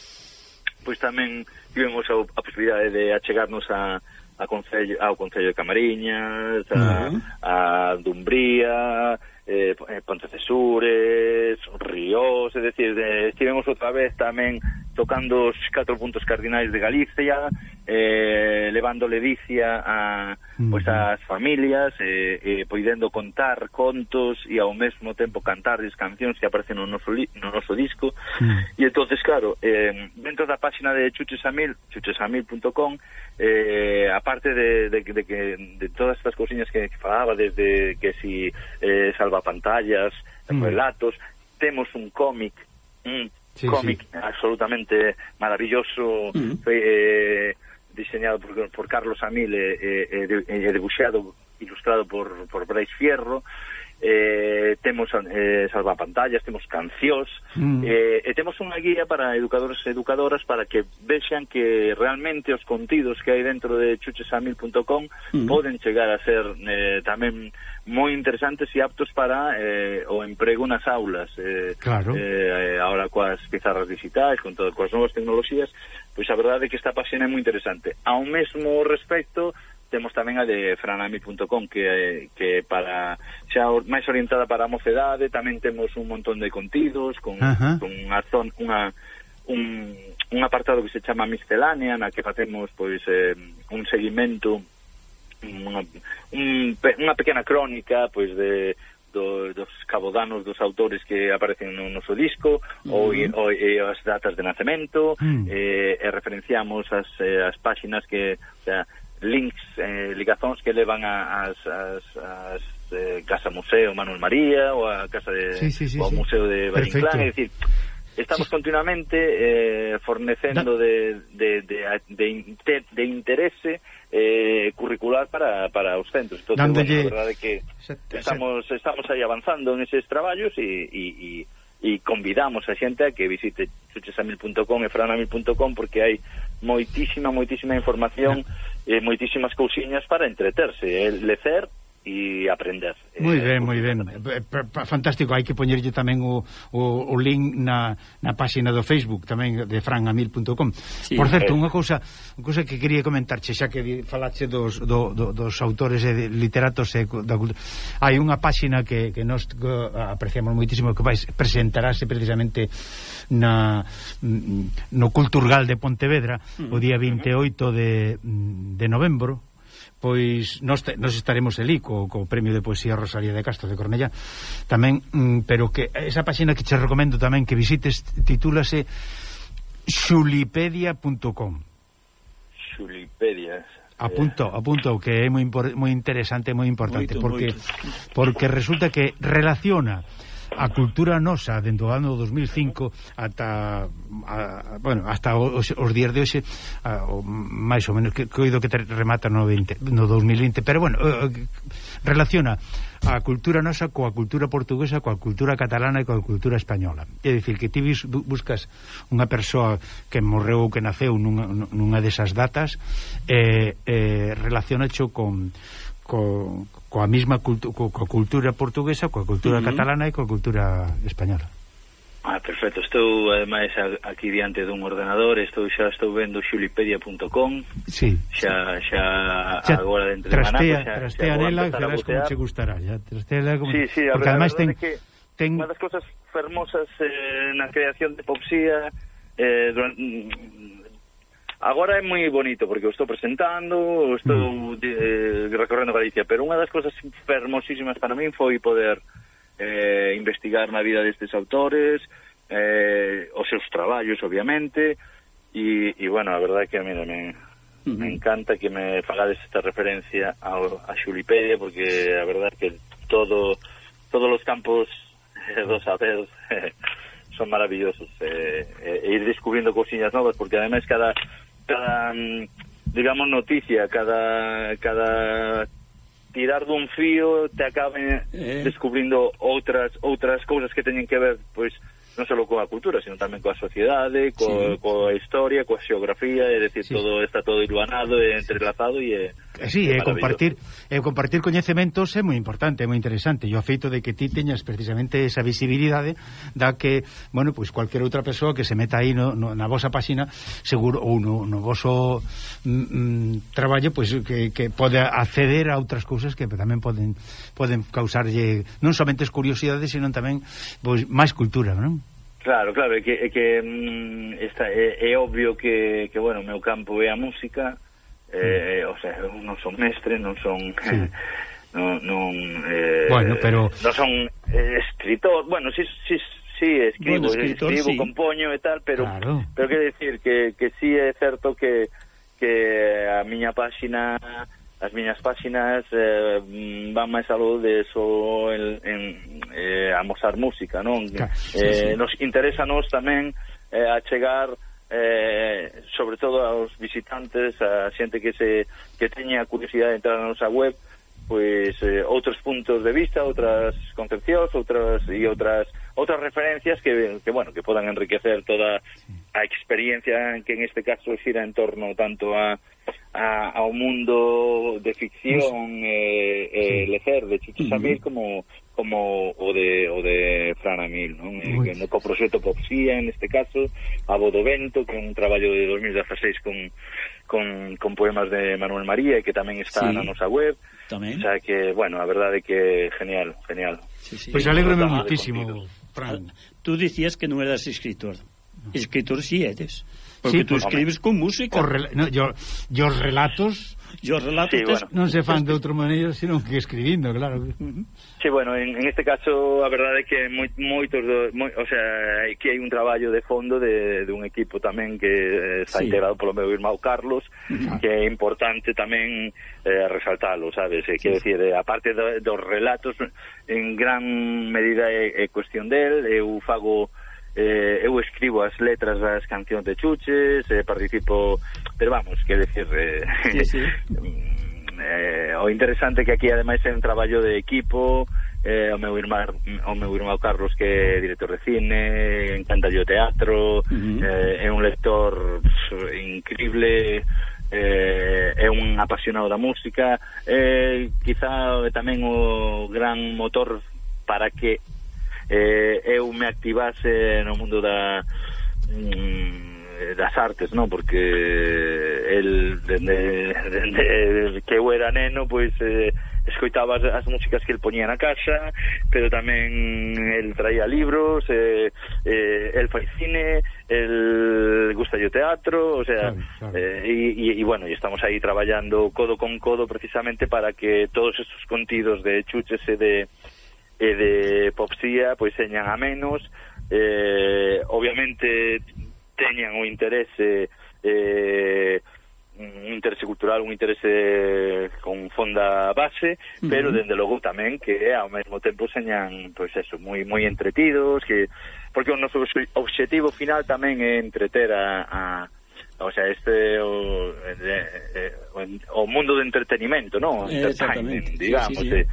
pois tamén tivemos a, a posibilidade de achegarnos a, a Concello, ao Concello de Camariñas, a, uh -huh. a Dumbría, eh, Pontecesures, Ríos, é dicir, de, estivemos outra vez tamén tocando os catro puntos cardinais de Galicia, eh, levando ledicia a pois as familias, eh, eh, poidendo contar contos e ao mesmo tempo cantar as cancións que aparecen no noso, li, no noso disco. Mm. E entonces claro, eh, dentro da páxina de Chuchesamil, chuchesamil.com, eh, aparte de, de, de, que, de todas estas cousiñas que, que falaba, desde que si eh, salva pantallas, mm. relatos, temos un cómic, un sí, cómic sí. absolutamente maravilloso, mm. foi eh, diseñado por, por Carlos Amil e eh, eh, eh, eh debuxado, ilustrado por, por Bryce Fierro, eh, temos eh, salvapantallas, temos cancións, mm. eh, e temos unha guía para educadores e educadoras para que vexan que realmente os contidos que hai dentro de chuchesamil.com mm. poden chegar a ser eh, tamén moi interesantes e aptos para eh, o emprego nas aulas. Eh, claro. Eh, ahora coas pizarras digitais, con todo, coas novas tecnologías, pois a verdade é que esta página é moi interesante. Ao mesmo respecto, temos tamén a de franami.com que, eh, que para xa máis orientada para a mocedade tamén temos un montón de contidos con, uh -huh. con unha zon, unha, un, un apartado que se chama miscelánea na que facemos pois eh, un seguimento unha, un, unha pequena crónica pois de do, dos cabodanos dos autores que aparecen no noso disco mm. ou, ou e as datas de nacemento uh -huh. eh, e referenciamos as, eh, as páxinas que o sea, links, eh, ligazóns que levan a, as, as, as eh, Casa Museo Manuel María ou a Casa de, sí, sí, sí, o sí. Museo de Barinclán, é dicir, estamos sí. continuamente eh, fornecendo de, de, de, de, de, de interese eh, curricular para, para os centros. Entón, bueno, a verdade é que estamos, estamos aí avanzando en eses traballos e, e, e e convidamos a xente a que visite chuchesamil.com e franamil.com porque hai moitísima, moitísima información e moitísimas cousiñas para entreterse, e lecer e aprender. Moi eh, ben, moi ben. Fantástico, hai que poñerlle tamén o, o, o link na, na páxina do Facebook tamén de franamil.com. Sí, Por certo, eh. unha cousa, unha cousa que quería comentarche, xa que falache dos, do, do, dos autores e literatos e da cultura. Hai unha páxina que, que nós apreciamos moitísimo que vais presentarase precisamente na mm, no Culturgal de Pontevedra mm. o día 28 de, de novembro pois nos, te, nos estaremos elí co, co Premio de Poesía Rosalía de Castro de Cornellá tamén, mm, pero que esa páxina que che recomendo tamén que visites titúlase xulipedia.com Xulipedia. Apunto, eh. apunto que é moi moi interesante, moi importante moito, porque moito. porque resulta que relaciona a cultura nosa dentro do ano 2005 ata a, bueno, hasta os, os días de hoxe a, o, máis ou menos que coido que te remata no 20, no 2020, pero bueno, eh, eh, relaciona a cultura nosa coa cultura portuguesa, coa cultura catalana e coa cultura española. É dicir, que ti buscas unha persoa que morreu ou que naceu nunha, nunha desas datas e eh, eh, relacionacho con, con, coa mesma cultu co, coa cultura portuguesa, coa cultura uh -huh. catalana e coa cultura española. Ah, perfecto. Estou, ademais, aquí diante dun ordenador. Estou xa estou vendo xulipedia.com. Sí. Xa, xa, xa agora dentro trastea, de maná. Xa, trastea xa, nela verás como che gustará. Xa, trastea como... Sí, sí, Porque ademais ten... Que ten... Unha das cousas fermosas eh, na creación de Popsía eh, durante, Agora é moi bonito, porque o estou presentando, estou mm. eh, recorrendo Galicia, pero unha das cousas fermosísimas para min foi poder eh, investigar na vida destes autores, eh, os seus traballos, obviamente, e, e bueno, a verdade que a mí me, mm. Mm-hmm. me encanta que me fagades esta referencia ao, a Xulipedia, porque a verdade que todo todos os campos eh, do saber son maravillosos eh, eh, ir descubrindo cousiñas novas porque ademais cada cada mm, digamos noticia, cada cada tirar dun fío te acaben eh. descubrindo outras outras cousas que teñen que ver pois non só coa cultura, sino tamén coa sociedade, co, sí. coa historia, coa xeografía, é dicir, sí. todo está todo iluanado e entrelazado e Eh, sí, eh, é compartir é compartir coñecementos é moi importante, é moi interesante. E o feito de que ti teñas precisamente esa visibilidade da que, bueno, pois calquera cualquier outra persoa que se meta aí no, no, na vosa páxina, seguro ou no, no voso mm, mm traballo, pois que, que pode acceder a outras cousas que tamén poden poden causarlle non somente curiosidades, sino tamén pois máis cultura, non? Claro, claro, é que, é que mm, esta, é, é obvio que, que bueno, o meu campo é a música, Eh, o sea, eu non son mestre, non son... Sí. non, non, eh, bueno, pero... non son eh, escritor, bueno, si, si, si escribo, bueno, escritor, escribo sí. compoño e tal, pero claro. pero quero decir que, que si sí é certo que que a miña páxina as miñas páxinas eh, van máis aló de eso en, en eh, amosar música, non? Claro, sí, eh, sí. Nos interesa nos tamén eh, achegar chegar eh, sobre todo aos visitantes, a xente que se que teña curiosidade de entrar na nosa web, pois eh, outros puntos de vista, outras concepcións, outras e outras outras referencias que, que bueno, que podan enriquecer toda a experiencia que en este caso xira en torno tanto a, a ao mundo de ficción sí. eh, eh, sí. lecer de Chicho Samir como como o de, o de Fran Amil, non? Eh, Ui. Que no co proxecto Popsía, este caso, a Bodovento, que é un traballo de 2016 con, con, con poemas de Manuel María e que tamén está sí. na nosa web. Tamén. O sea que, bueno, a verdade é que genial, genial. Sí, sí. Pois pues muitísimo, moitísimo, Fran. Ah, tú dicías que non eras escritor. Escritor si sí eres. Porque sí, tú pues, escribes con música. Os rel no, yo, yo os relatos Yo relato sí, bueno. non se fan de outra maneira, sino que escribindo, claro. Sí, bueno, en, en este caso a verdade é que moi, moitos do, moi, o sea, que hai un traballo de fondo de, de un equipo tamén que eh, está sí. integrado polo meu irmão Carlos, claro. que é importante tamén eh, resaltalo, sabes? Eh, quero sí. dicir, eh, aparte do, dos relatos en gran medida é, é cuestión del, eu eh, fago eh, eu escribo as letras das cancións de Chuches, eh, participo, pero vamos, que decir, eh, sí, sí. eh, o interesante que aquí ademais é un traballo de equipo, eh, o meu irmán o meu irmão Carlos que é director de cine, encanta o teatro, uh -huh. eh, é un lector pff, increíble, eh, é un apasionado da música, eh, quizá eh, tamén o gran motor para que eh, eu me activase no mundo da mm, das artes, non? Porque el dende, dende que eu era neno, pois eh, escoitaba as, as músicas que el poñía na casa, pero tamén el traía libros, eh, eh, el fai cine, el gusta o teatro, o sea, claro, claro. Eh, e bueno, y estamos aí traballando codo con codo precisamente para que todos estos contidos de chuches e de e de popsía pois señan a menos eh, obviamente teñan o interese eh, un interese cultural, un interese con fonda base, uh -huh. pero dende logo tamén que ao mesmo tempo señan, pois eso, moi moi entretidos, que porque o noso obxectivo final tamén é entreter a, a o sea, este o, de, de, o, o mundo de entretenimento, ¿no? Eh, entertainment, digamos, sí, sí, sí.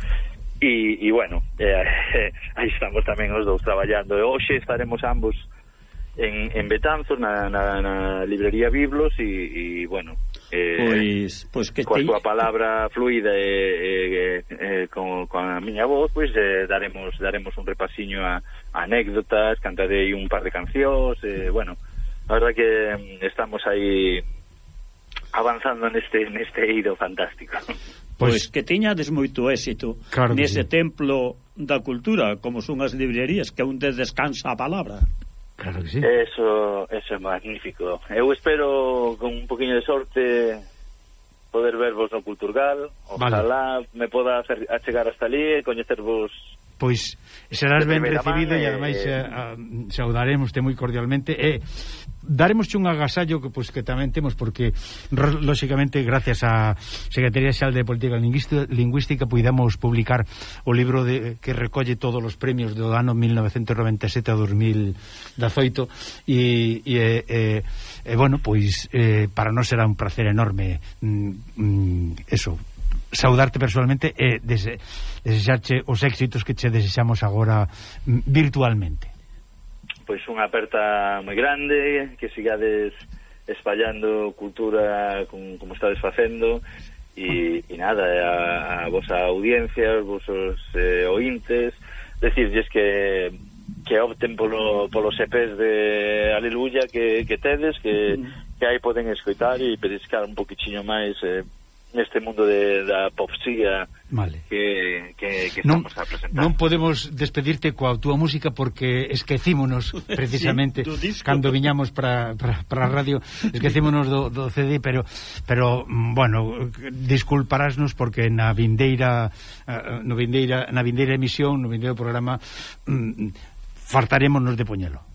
E, e bueno, eh, aí estamos tamén os dous traballando. E hoxe estaremos ambos en, en Betanzos, na, na, na librería Biblos, e, e bueno, eh, pois, pois que coa, coa palabra fluida e, e, e, con, con a miña voz, pois eh, daremos daremos un repasiño a, a anécdotas, cantarei un par de cancións, eh, bueno, a verdad que mm, estamos aí avanzando neste neste eido fantástico. Pois, pois, que tiñades moito éxito claro nese sí. templo da cultura, como son as librerías, que onde descansa a palabra. Claro que sí. Eso, eso é magnífico. Eu espero, con un poquinho de sorte, poder vervos no Culturgal, ojalá vale. me poda hacer, achegar hasta ali e coñecervos pois serás ben recibido man, e ademais eh, a, saudaremos te moi cordialmente e daremos un agasallo que pois que tamén temos porque lóxicamente gracias á Secretaría Xal de Política Lingüística, Lingüística puidamos publicar o libro de que recolle todos os premios do ano 1997 a 2018 e, e, e, e bueno, pois eh, para nós será un placer enorme mm, mm, eso, saudarte personalmente eh, e dese, desexarche os éxitos que che desexamos agora mm, virtualmente. Pois unha aperta moi grande, que sigades espallando cultura con, como estades facendo e, e nada, a, a vosa audiencia, os vosos eh, ointes, decirlles que que opten polo, polos EPs de Aleluya que, que tedes, que, que aí poden escoitar e periscar un poquinho máis eh, neste mundo de, da popsía vale. que, que, que estamos a presentar. Non podemos despedirte coa túa música porque esquecímonos precisamente sí, cando viñamos para a radio, esquecímonos do, do CD, pero pero mm, bueno, disculparásnos porque na vindeira eh, no vindeira na vindeira emisión, no vindeiro programa mm, fartarémonos de poñelo.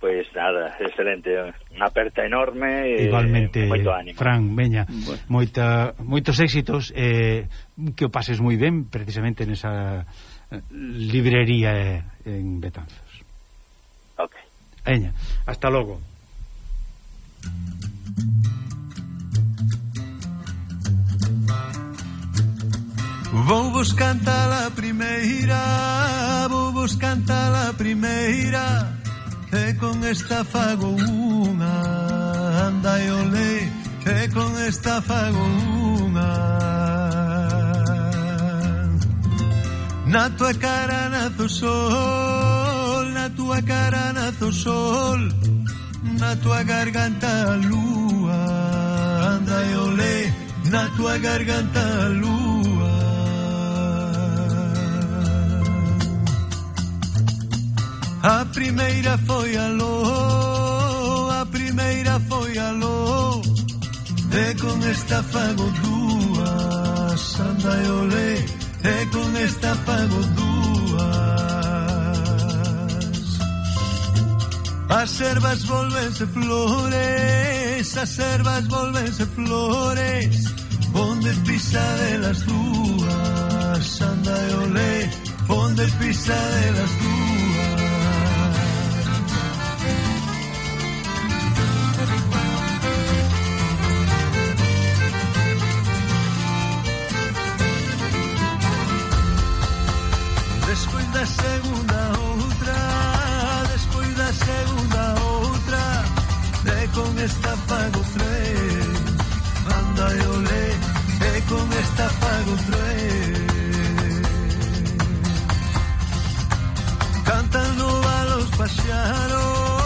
Pois pues nada, excelente, unha aperta enorme Igualmente, e moito ánimo. Fran, veña, bueno. moita, moitos éxitos eh, que o pases moi ben precisamente nesa eh, librería eh, en Betanzos. Ok. Veña, hasta logo. Vou vos cantar a primeira Vou vos cantar a primeira e con esta fago unha anda e olé e con esta fago unha. Na tua cara nazo sol na tua cara nazo sol. Na tua garganta lúa anda e olé na tua garganta lúa. A primeira foi aló, a primeira foi aló E con esta fago dúas, anda e olé E con esta fago dúas. As ervas volvense flores, as ervas volvense flores. Onde pisa de las dúas, anda e olé Onde pisa de las dúas. segunda outra Despois da segunda outra. E con esta pago tres Anda e olé E con esta pago tres. Cantan no balos paxaros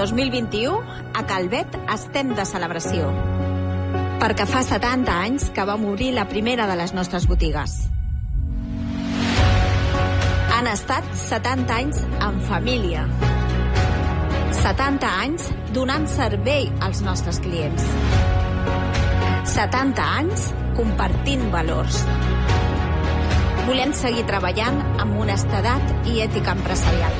2021, a Calvet estem de celebració. Perquè fa 70 anys que va morir la primera de les nostres botigues. Han estat 70 anys en família. 70 anys donant servei als nostres clients. 70 anys compartint valors. Volem seguir treballant amb honestedat i ètica empresarial,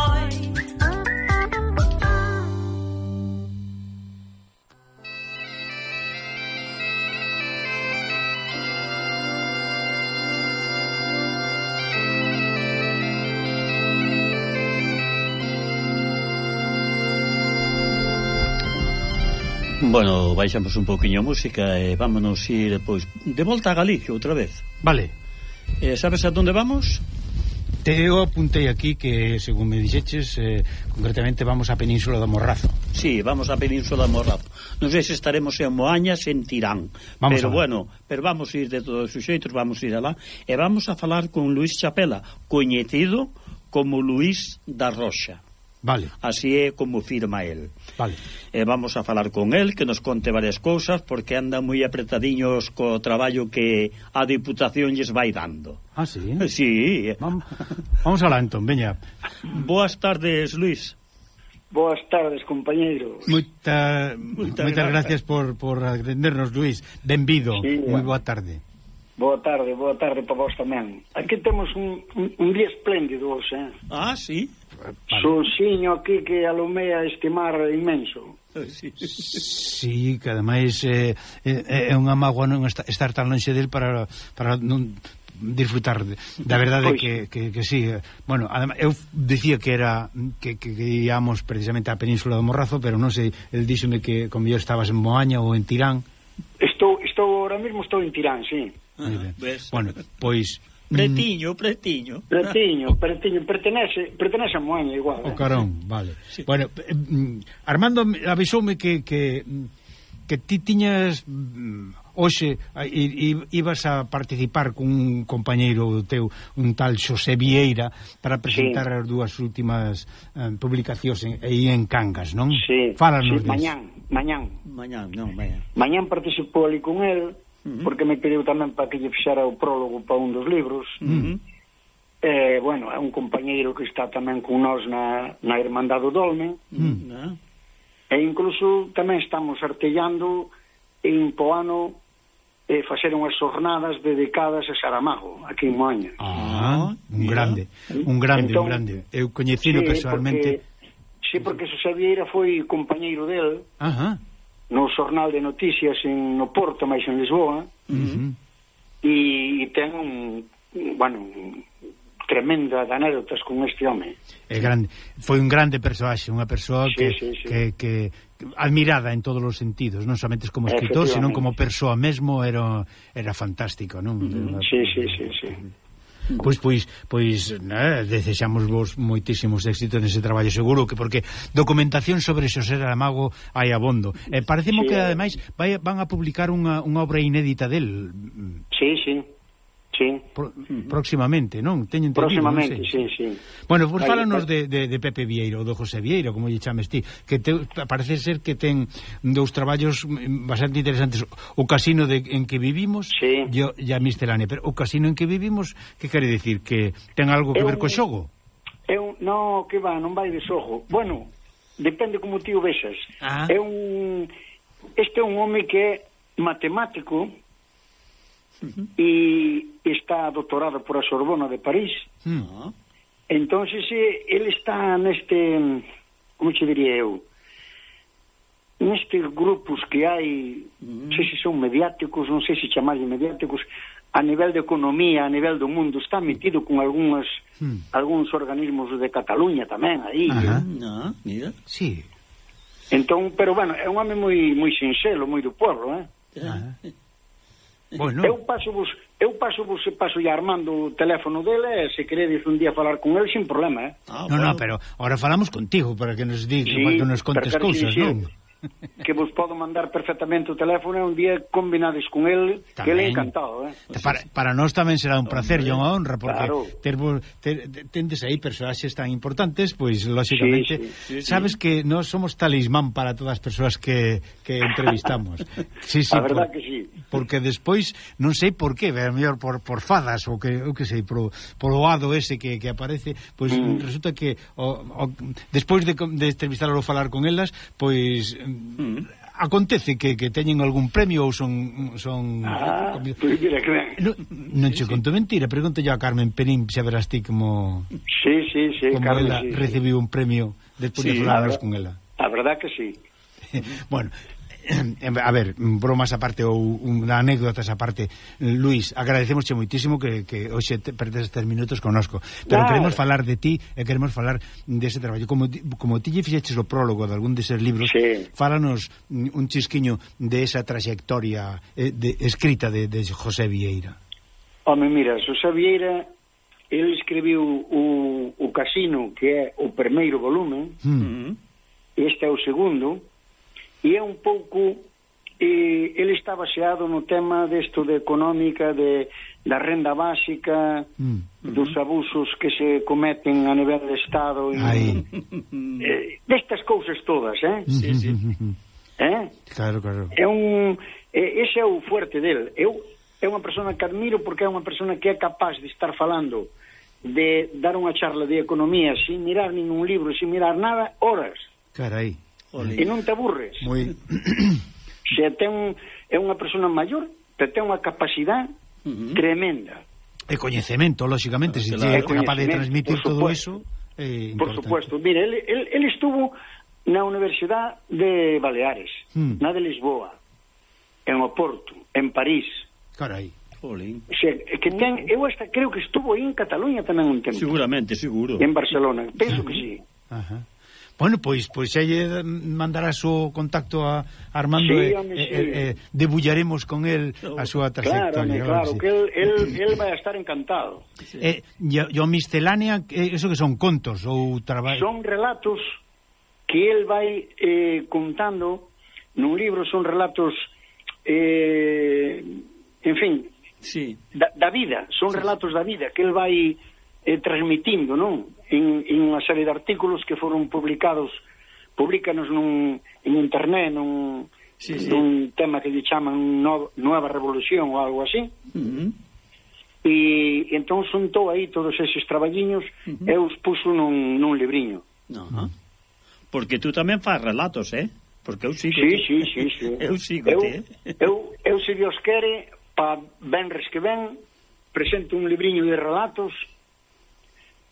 Bueno, baixamos un poquinho a música e vámonos ir pois de volta a Galicia outra vez. Vale. Eh, sabes a onde vamos? Te eu apuntei aquí que, según me dixeches, eh, concretamente vamos á Península da Morrazo. Sí, vamos á Península da Morrazo. Non sei se estaremos en Moañas, en Tirán. Vamos pero bueno, pero vamos ir de todos os xeitos, vamos ir alá. E vamos a falar con Luís Chapela, coñecido como Luís da Rocha. Vale. Así é como firma el. Vale. E vamos a falar con el, que nos conte varias cousas, porque anda moi apretadiños co traballo que a Diputación lles vai dando. Ah, sí? Sí. Vamos, vamos alá, entón, veña. Boas tardes, Luis. Boas tardes, compañeiros. Moita, moitas grazas gracias por, por atendernos, Luis. Benvido. Sí, moi eh. boa tarde. Boa tarde, boa tarde para vos tamén. Aquí temos un, un, un día espléndido hoxe, eh? Ah, sí? Vale. Solxiño aquí que alumea este mar inmenso. Sí, sí que ademais é eh, eh, eh unha mágoa non estar tan lonxe del para, para non disfrutar da verdade pois. que, que, que sí eh. bueno, además, eu dicía que era que, que, que íamos precisamente á península do Morrazo pero non sei, el díxome que como yo estabas en Moaña ou en Tirán estou, estou, ahora mesmo estou en Tirán, sí ah, bueno, pois Mm. Pretiño, Pretiño. Pretiño, Pretiño, pertenece, pertenece a Moaña igual. O eh. Carón, eh? vale. Sí. Bueno, eh, mm, Armando avisoume que que que ti tiñas mm, hoxe ibas a participar cun compañeiro teu, un tal Xosé Vieira, para presentar sí. as dúas últimas eh, publicacións en, aí en Cangas, non? Sí, Fálanos sí mañán, mañán. Mañán, non, mañán. Mañán participou ali con el, porque me pediu tamén para que lle fixara o prólogo para un dos libros. Uh -huh. Eh, bueno, é un compañeiro que está tamén con nós na, na Irmandade do Dolme. Uh ah. -huh. E incluso tamén estamos artellando en Poano eh, facer unhas jornadas dedicadas a Saramago, aquí en Moaña. Ah, un grande, un grande, entón, un grande. Eu coñecino sí, personalmente. Porque, sí, porque Xosé Vieira foi compañeiro del. Ajá. Uh -huh no xornal de noticias en no Porto, máis en Lisboa, uh -huh. e, e ten un, bueno, un, tremenda de anécdotas con este home. É grande, foi un grande persoaxe, unha persoa sí, que, sí, sí. que que admirada en todos os sentidos, non somente como escritor, senón como persoa mesmo, era era fantástico, non? Era- sí, sí, sí, sí. Pois pois pois né, desexamos vos moitísimos éxitos nese traballo seguro que porque documentación sobre Xosé Saramago hai abondo. Eh, parecemos sí, que ademais vai, van a publicar unha, unha obra inédita del. Sí, sí sí. Pro, próximamente, non? Teño entendido, Próximamente, non sei. sí, sí. Bueno, pois pues, fálanos de, de, de Pepe Vieiro, do José Vieira, como lle chames ti, que te, parece ser que ten dous traballos mm, bastante interesantes, o casino de, en que vivimos sí. e a miscelánea, pero o casino en que vivimos, que quere decir? Que ten algo que eu, ver co xogo? Eu, no, que va, non vai de xogo. Bueno, depende como ti o vexas. Ah. É un... Este é un home que é matemático, uh -huh. e está doutorado por a Sorbona de París. Uh -huh. Entonces eh, ele está neste, como che diría eu, nestes grupos que hai, uh -huh. Hmm. non sei se son mediáticos, non sei se chamarlle mediáticos, a nivel de economía, a nivel do mundo, está metido con algunhas hmm. algúns organismos de Cataluña tamén aí. Ajá, no, mira, sí. Entón, pero bueno, é un home moi moi sinxelo, moi do porro, eh? Ah. Pois bueno. Eu paso vos, eu paso vos, paso ya Armando o teléfono dele e se queredes un día falar con el sin problema, eh. Ah, no, bueno. no, pero ahora falamos contigo para que nos digas sí, cando nos contes cousas, sí, sí. non? que vos podo mandar perfectamente o teléfono un día combinades con el que ele encantado eh? para, para nós tamén será un placer e unha honra porque claro. ter, ter, tendes aí persoaxes tan importantes pois lóxicamente sí, sí, sí, sabes sí. que nós somos talismán para todas as persoas que, que entrevistamos sí, sí, a verdad por, que sí porque despois non sei por qué a mellor por, por fadas ou que, ou que sei por, por o ado ese que, que aparece pois mm. resulta que o, o, despois de, de entrevistar ou falar con elas pois mm acontece que, que teñen algún premio ou son son ah, pues pois mira, que... non, non che conto mentira, pregunto a Carmen Perín se verás ti como Sí, sí, sí, como Carmen, ela sí, recibiu sí. un premio despois sí, de falarnos con ela. A verdad que sí. bueno, a ver, bromas aparte ou unha anécdotas aparte, Luis, agradecemosche moitísimo que, que hoxe te, perdes estes minutos conosco, pero claro. queremos falar de ti e queremos falar dese de traballo como, como ti lle fixeches o prólogo de algún deses libros, sí. fálanos un chisquiño de esa trayectoria eh, de, escrita de, de José Vieira Home, mira, José Vieira ele escribiu o, o Casino, que é o primeiro volume, mm. este é o segundo, e é un pouco eh, ele está baseado no tema desto de económica de, da renda básica mm, dos abusos que se cometen a nivel de Estado e, eh, destas cousas todas eh? Mm-hmm. sí, sí. Eh? Claro, claro. é un eh, ese é o fuerte del eu é unha persona que admiro porque é unha persona que é capaz de estar falando de dar unha charla de economía sin mirar ningún libro, sin mirar nada horas carai E non te aburres. Moi. Se ten é unha persona maior, te ten unha capacidade uh -huh. tremenda. E coñecemento, lógicamente, se claro. é capaz de transmitir todo eso, eh, Por supuesto. Mire, el, el, ele estuvo na Universidade de Baleares, hmm. na de Lisboa, en Oporto, en París. Carai. Olín. Se, que ten, eu hasta creo que estuvo aí en Cataluña tamén un tempo. Seguramente, seguro. En Barcelona, penso que sí. Ajá. Bueno, pois pois xa lle eh, mandarás o contacto a Armando sí, home, e, sí. e, e debullaremos con el a súa trayectoria. Claro, claro, sí. que el, el, el vai estar encantado. Eh, e, e o miscelánea, eh, eso que son contos ou traballo? Son relatos que el vai eh, contando nun libro, son relatos eh, en fin, sí. da, da vida, son sí. relatos da vida que el vai eh, transmitindo, non? en, en unha serie de artículos que foron publicados publicanos nun, en internet nun, sí, sí. nun tema que lle chaman no, Nueva Revolución ou algo así uh -huh. e, e entón xuntou aí todos eses traballiños uh -huh. e os puso nun, nun libriño uh -huh. porque tú tamén faz relatos, eh? porque eu sigo sí, sí, sí, sí. eu sigo eu, eh? eu, eu se Dios quere pa benres que ven presento un libriño de relatos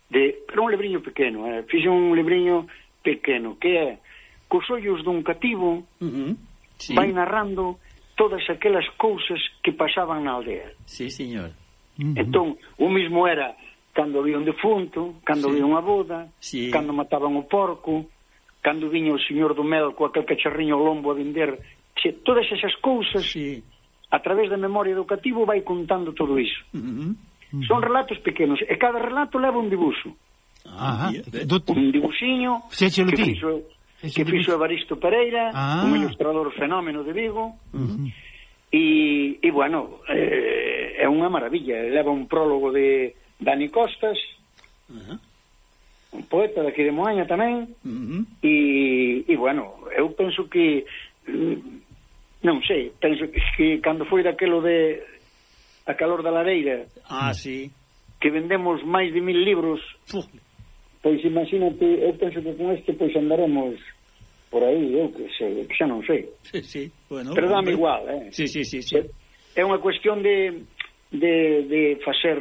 de, pero un libriño pequeno, eh, fixe un libriño pequeno, que é cos ollos dun cativo uh -huh. sí. vai narrando todas aquelas cousas que pasaban na aldea. Sí, señor. Uh -huh. Entón, o mismo era cando había un defunto, cando sí. había unha boda, sí. cando mataban o porco, cando viña o señor do mel coa aquel cacharriño ao lombo a vender, che, todas esas cousas, sí. a través da memoria do cativo vai contando todo iso. Uh -huh. Son relatos pequenos e cada relato leva un dibuxo. Ah, do... un dibuxiño Fixéchelo que ti. fixo, que fixo Evaristo Pereira, ah. un ilustrador fenómeno de Vigo. Uh -huh. E, e bueno, eh, é unha maravilla, leva un prólogo de Dani Costas. Uh -huh un poeta daqui de Moaña tamén, uh -huh. e, e, bueno, eu penso que, mm, non sei, penso que, que cando foi daquelo de a calor da lareira. Ah, sí. Que vendemos máis de mil libros. Puh. Pois imagínate, eu penso que con este pois andaremos por aí, eu que sei, que xa non sei. Sí, sí, bueno. Pero dame hombre. igual, eh. Sí, sí, sí, sí. É unha cuestión de de, de facer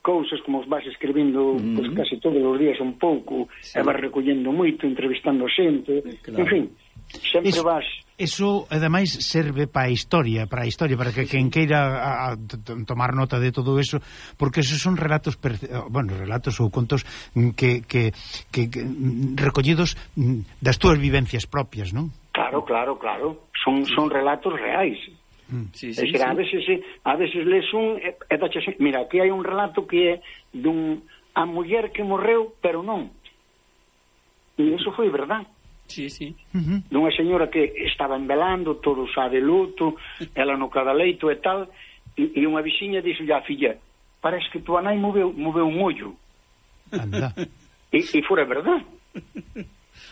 cousas como vas escribindo mm -hmm. pues, casi todos os días un pouco, sí. e vas recollendo moito, entrevistando xente, claro. en fin, sempre Iso... vas Eso, ademais, serve para a historia, para a historia, para que quen queira a, a, tomar nota de todo eso, porque esos son relatos, eh, bueno, relatos ou contos mm, que, que, que, que mm, recollidos mm, das túas vivencias propias, non? Claro, claro, claro. Son, son relatos reais. Sí, sí, é que sí. Eh, a veces a veces les un e, e dache, mira, aquí hai un relato que é dun a muller que morreu, pero non. E iso foi verdade. Sí, sí. Uh -huh. Dunha señora que estaba en velando, todos xa de luto, ela no cadaleito e tal, e, e unha vixiña dixo a filla, parece que tua nai moveu, moveu un ollo. Anda. E, e fora verdad.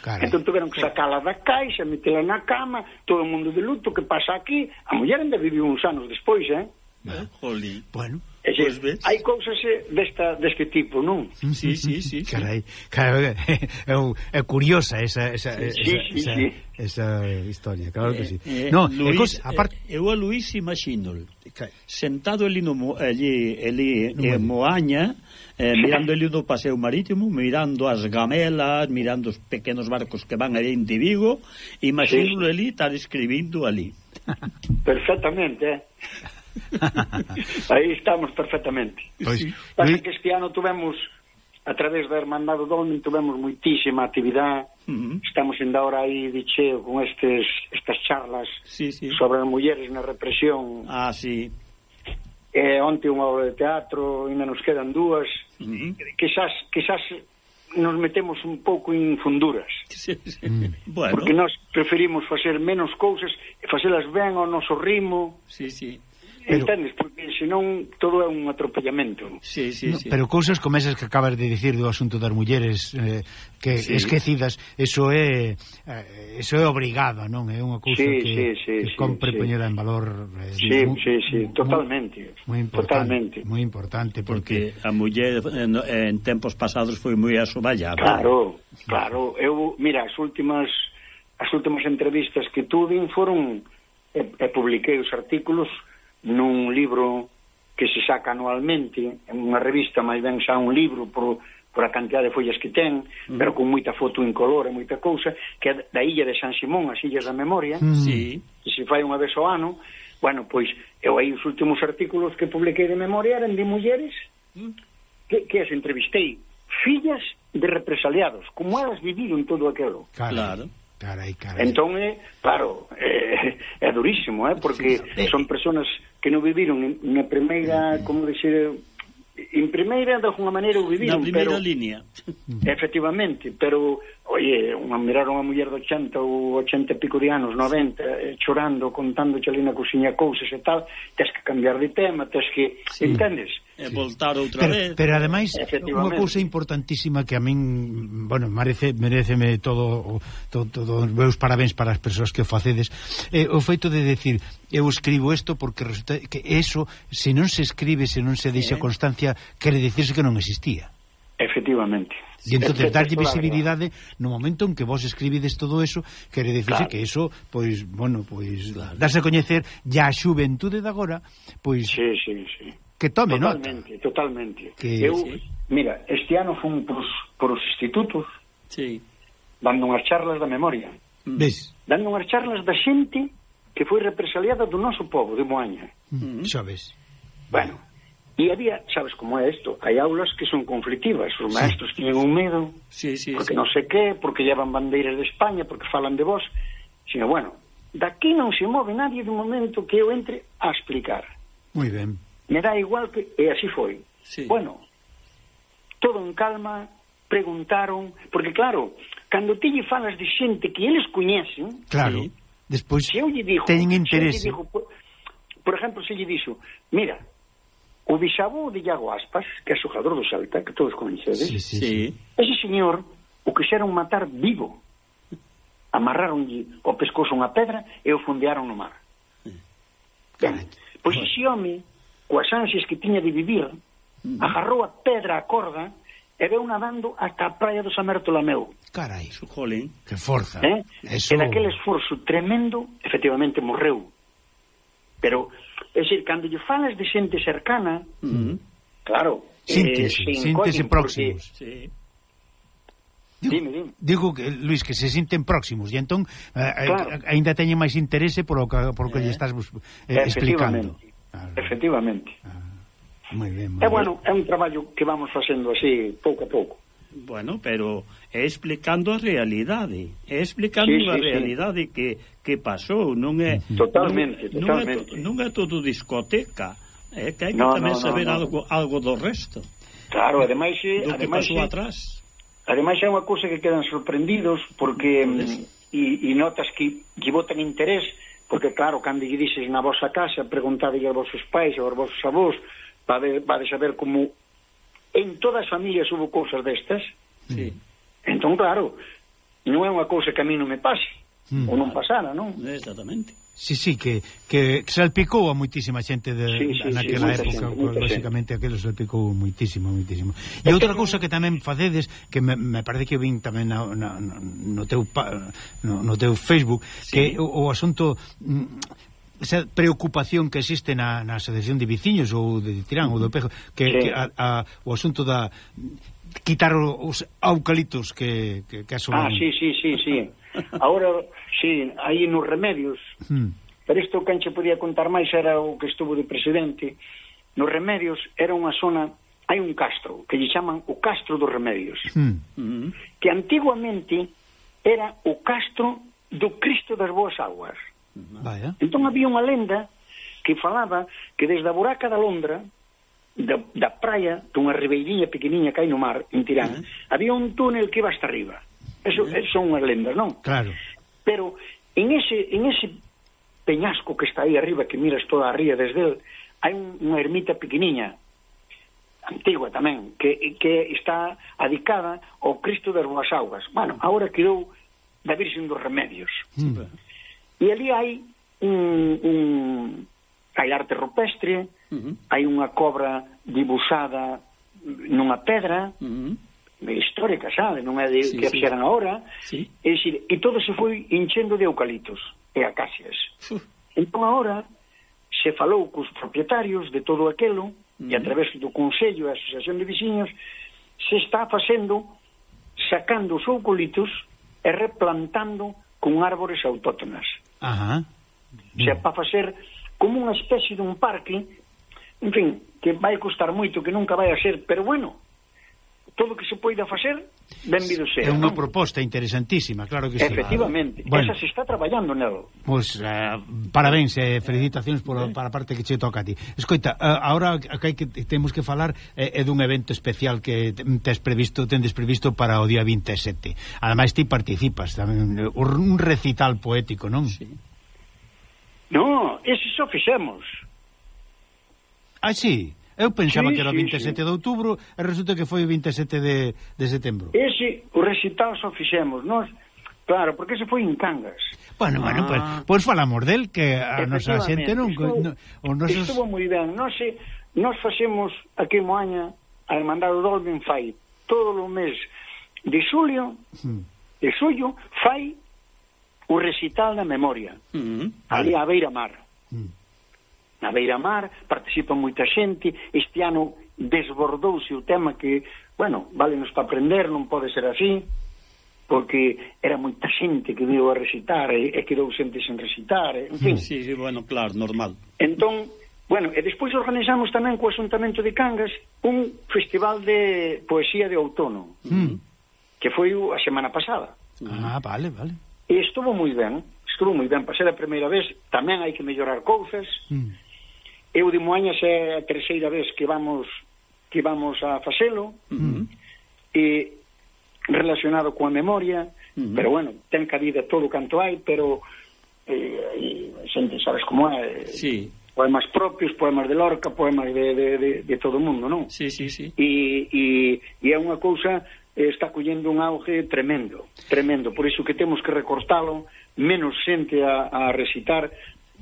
Carai. Entón tuveron que pois. sacala da caixa, metela na cama, todo o mundo de luto, que pasa aquí? A muller ainda viviu uns anos despois, eh? Ah. Eh, Jolí. Bueno. É xe, pues ves. hai cousas eh, desta, deste tipo, non? Sí, sí, sí. Carai, carai é, é curiosa esa, esa, sí, esa, sí, esa, sí. esa historia, claro que eh, sí. Eh, no, Luis, cosa, aparte... Eh, eu a Luís imaginol, sentado ali, no, ali, ali no eh, Moaña, eh, mirando ali do paseo marítimo, mirando as gamelas, mirando os pequenos barcos que van ali en Vigo, imaginol sí. ali estar escribindo ali. Perfectamente, eh? Aí estamos perfectamente. Pois, Pasa que este ano tuvemos a través da Hermandade do Homem tuvemos moitísima actividade. Uh -huh. Estamos ainda ahora aí de cheo con estes estas charlas sí, sí. sobre as mulleres na represión. Ah, sí. Eh, onte unha obra de teatro, ainda nos quedan dúas. Uh -huh. Quizás, quizás nos metemos un pouco en funduras. Sí, sí. Mm. Bueno. Porque nós preferimos facer menos cousas e facelas ben ao noso ritmo. Sí, sí. Pero... Entendes? Porque senón todo é un atropellamento. Sí, sí, no, sí. Pero cousas como esas que acabas de dicir do asunto das mulleres eh, que sí. esquecidas, eso é eh, eso é obrigado, non? É unha cousa sí, que, sí, sí, que sí, compre sí. poñera en valor. Eh, sí, muy, sí, sí, totalmente. Moi importante, totalmente. moi importante porque... porque a muller eh, en, en tempos pasados foi moi asoballada. Claro, claro. Eu, mira, as últimas as últimas entrevistas que tuve foron e, e publiquei os artículos nun libro que se saca anualmente, en unha revista máis ben xa un libro por, por a cantidad de follas que ten, mm. pero con moita foto en color e moita cousa, que é da illa de San Simón, as illas da memoria, mm. sí. que se fai unha vez ao ano, bueno, pois, eu aí os últimos artículos que publiquei de memoria eran de mulleres mm. que, que as entrevistei, fillas de represaliados, como elas viviron todo aquelo. Claro. claro. Carai, carai. Entón, é, claro, é, é durísimo, é, porque sí, son persoas que non viviron na primeira, como dixer, en primeira, de alguna maneira, o viviron. Na primeira pero, línea. Efectivamente, pero Oye, unha, mirar unha muller de 80 ou 80 e pico de anos, 90, eh, chorando, contando ali na cociña cousas e tal, tens que cambiar de tema, tens que... Sí. Entendes? E voltar outra pero, vez. Pero ademais, unha cousa importantísima que a min, bueno, merece, mereceme todo, todo, todo os meus parabéns para as persoas que o facedes, é eh, o feito de decir, eu escribo isto porque resulta que eso, se non se escribe, se non se deixa constancia, quere dicirse que non existía. Efectivamente. E entón, darlle visibilidade ¿eh? no momento en que vos escribides todo eso, quere dicirse claro. que eso, pois, bueno, pois, claro. darse a coñecer ya a xuventude de agora, pois... Sí, sí, sí. Que tome totalmente, nota. Totalmente, totalmente. Eu, sí. mira, este ano fun pros, pros institutos sí. dando unhas charlas da memoria. Mm. Ves? Dando unhas charlas da xente que foi represaliada do noso povo, de Moaña. Mm, mm. Xa ves. Bueno, E había, sabes como é isto, hai aulas que son conflictivas, os maestros sí. tiñen un medo, sí, sí, porque sí. non sei que, porque llevan bandeiras de España, porque falan de vos, sino bueno, daqui non se move nadie do momento que eu entre a explicar. Moi ben. Me dá igual que, e así foi. Sí. Bueno, todo en calma, preguntaron, porque claro, cando ti lle falas de xente que eles coñecen, claro, sí, despois teñen interese. Se dijo, por, por exemplo, se lle dixo, mira, O bisabó de Iago Aspas, que é xogador do Celta, que todos coñecedes, sí, sí, sí. ese señor o quixeron matar vivo. Amarraronlle o pescozo unha pedra e o fundearon no mar. Ben, pois ese home, coas ansias que tiña de vivir, agarrou a pedra a corda e veu nadando ata a praia do Samerto Lameu. Carai, su jolín. Que forza. Eh? Eso... E daquele esforzo tremendo, efectivamente morreu. Pero É dicir, cando lle falas de xente cercana, mm claro, síntese, eh, síntese próximos. Porque... Sí. Digo, dime, dime. digo que, Luis, que se sinten próximos e entón eh, eh claro. Eh, aínda teñen máis interese polo que, polo que eh. lle estás eh, explicando. Claro. Ah, Efectivamente. Ah, moi ben, moi ben. É bueno, é un traballo que vamos facendo así pouco a pouco. Bueno, pero é explicando a realidade, é explicando sí, sí, a realidade sí. que que pasou, non é totalmente, non, totalmente. Non é, non é todo discoteca, é que hai que no, tamén no, saber no, no. algo algo do resto. Claro, ademais, do ademais que pasou atrás. Ademais é unha cousa que quedan sorprendidos porque pois mm, e, e notas que lle botan interés porque claro, cando lle dices na vosa casa, preguntade aos vosos pais, aos vosos avós, vade, vade saber como en todas as familias hubo cousas destas. Sí. Entón, claro, non é unha cousa que a mí non me pase, mm. ou non pasara, non? Exactamente. Sí, sí, que, que salpicou a moitísima xente de, sí, sí, naquela sí, época, xente, lóxicamente aquilo salpicou moitísimo, moitísimo. E outra cousa que tamén facedes, que me, me parece que vin tamén na, na, no, teu, pa, no, no teu Facebook, sí. que o, o asunto mm, esa preocupación que existe na, na asociación de viciños ou de Tirán ou do Pejo que, sí. que a, a, o asunto da quitar os eucaliptos que, que, que asomán. Ah, sí, sí, sí, sí. Ahora, sí, aí nos remedios, hmm. pero isto que enche podía contar máis era o que estuvo de presidente, nos remedios era unha zona, hai un castro, que lle chaman o castro dos remedios, hmm. que antiguamente era o castro do Cristo das Boas Aguas. Vaya. Entón había unha lenda que falaba que desde a buraca da Londra, da, da praia, dunha ribeiriña pequeniña que hai no mar, en Tirán, uh -huh. había un túnel que iba hasta arriba. Eso, uh eh, -huh. eso son unhas lendas, non? Claro. Pero en ese, en ese peñasco que está aí arriba, que miras toda a ría desde el, hai un, unha ermita pequeniña, antigua tamén, que, que está adicada ao Cristo das Boas Augas. Bueno, agora quedou da Virxen dos Remedios. Mm. E ali hai un, un, hai arte rupestre, uh -huh. hai unha cobra dibuxada nunha pedra, uh -huh. histórica, sabe? Non é de, sí, que sí. fixeran agora. Sí. É dicir, e todo se foi enchendo de eucaliptos e acacias. Uh. Entón agora se falou cos propietarios de todo aquelo, uh -huh. e a través do Consello e a Asociación de Veciños se está facendo sacando os eucalitos e replantando con árbores autóctonas. Ajá. Uh -huh. Se para facer como unha especie dun parque, en fin, que vai custar moito, que nunca vai a ser, pero bueno, todo o que se poida facer, benvido sea. É unha non? proposta interesantísima, claro que sí. Efectivamente, bueno, esa se está traballando nelo. Pois, eh, parabéns e eh, felicitacións por, eh. para a parte que che toca a ti. Escoita, eh, ahora que, que temos que falar eh, é eh, dun evento especial que tes previsto, tendes previsto para o día 27. Ademais ti participas tamén un recital poético, non? Sí ese xo fixemos. Ah, sí? Eu pensaba sí, que era o 27 sí, de outubro e resulta que foi o 27 de, de setembro. Ese, o recital só fixemos, nós... Claro, porque ese foi en Cangas. Bueno, ah. bueno, pois pues, pues falamos del que a nosa xente non... Estuvo, no, os nosos... estuvo moi ben. Nós, se, eh, nós facemos aquí en Moaña a Hermandade Dolben fai todo o mes de xulio, mm. de xullo, fai o recital da memoria, mm ali a Beira Mar na Beira Mar, participa moita xente, este ano desbordouse o tema que, bueno, vale nos para aprender, non pode ser así, porque era moita xente que viu a recitar e, e quedou xente sen recitar, e, en fin. Sí, sí, bueno, claro, normal. Entón, bueno, e despois organizamos tamén co Asuntamento de Cangas un festival de poesía de outono, mm. que foi a semana pasada. Ah, vale, vale. E estuvo moi ben estuvo moi ben, pasé a primeira vez, tamén hai que mellorar cousas. Mm. Eu de Moañas é a terceira vez que vamos que vamos a facelo. Mm. E relacionado coa memoria, mm. pero bueno, ten cabida todo canto hai, pero eh, xente, sabes como é? Eh, sí. Poemas propios, poemas de Lorca, poemas de, de, de, de todo o mundo, non? Sí, sí, sí. E, e, e é unha cousa está collendo un auge tremendo, tremendo, por iso que temos que recortalo menos xente a, a recitar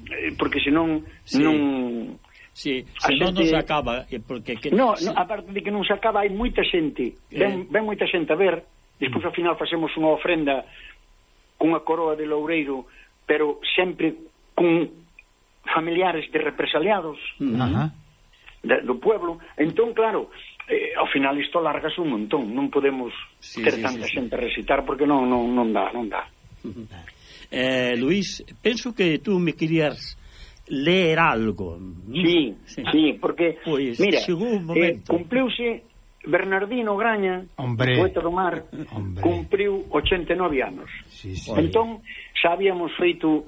eh, porque senón sí. non Sí, se non nos acaba eh, porque que, no, no, aparte de que non se acaba hai moita xente eh. ven, eh. ven moita xente a ver despois mm. ao final facemos unha ofrenda cunha coroa de loureiro pero sempre cun familiares de represaliados uh de, do pueblo entón claro eh, ao final isto largas un montón non podemos sí, ter sí, tanta sí, xente sí. recitar porque non, non, non dá non dá uh -huh. Eh, Luís, penso que tú me querías ler algo. Sí, sí, sí porque, pois, mira, chegou un eh, momento. Eh, cumpliuse Bernardino Graña, Hombre. poeta do mar, Hombre. cumpriu 89 anos. Sí, sí. Entón, xa habíamos feito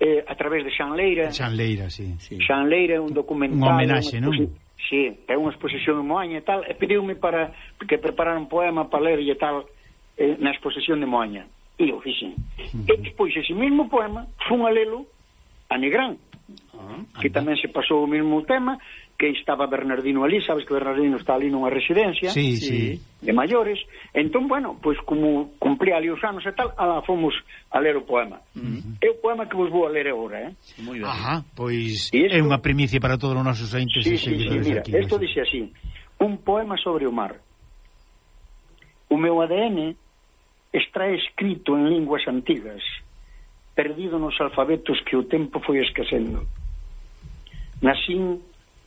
eh, a través de Xan Leira. Xan Leira, sí. sí. Xanleira é un documental. Un homenaxe, non? Sí, é unha exposición en Moaña e tal, e pediume para que preparara un poema para ler e tal eh, na exposición de Moaña e o fixen. E despois ese mesmo poema fun a lelo a Negrán, ah, que tamén se pasou o mesmo tema, que estaba Bernardino ali, sabes que Bernardino está ali nunha residencia sí, sí. de maiores, entón, bueno, pois como cumplía ali os anos e tal, ala fomos a ler o poema. Uh -huh. É o poema que vos vou a ler agora, eh? Muy ben. Ajá, pois esto... é unha primicia para todos os nosos entes sí, e seguidores sí, sí, mira, aquí. Isto dixe así, un poema sobre o mar. O meu ADN está escrito en linguas antigas, perdido nos alfabetos que o tempo foi esquecendo. Nasín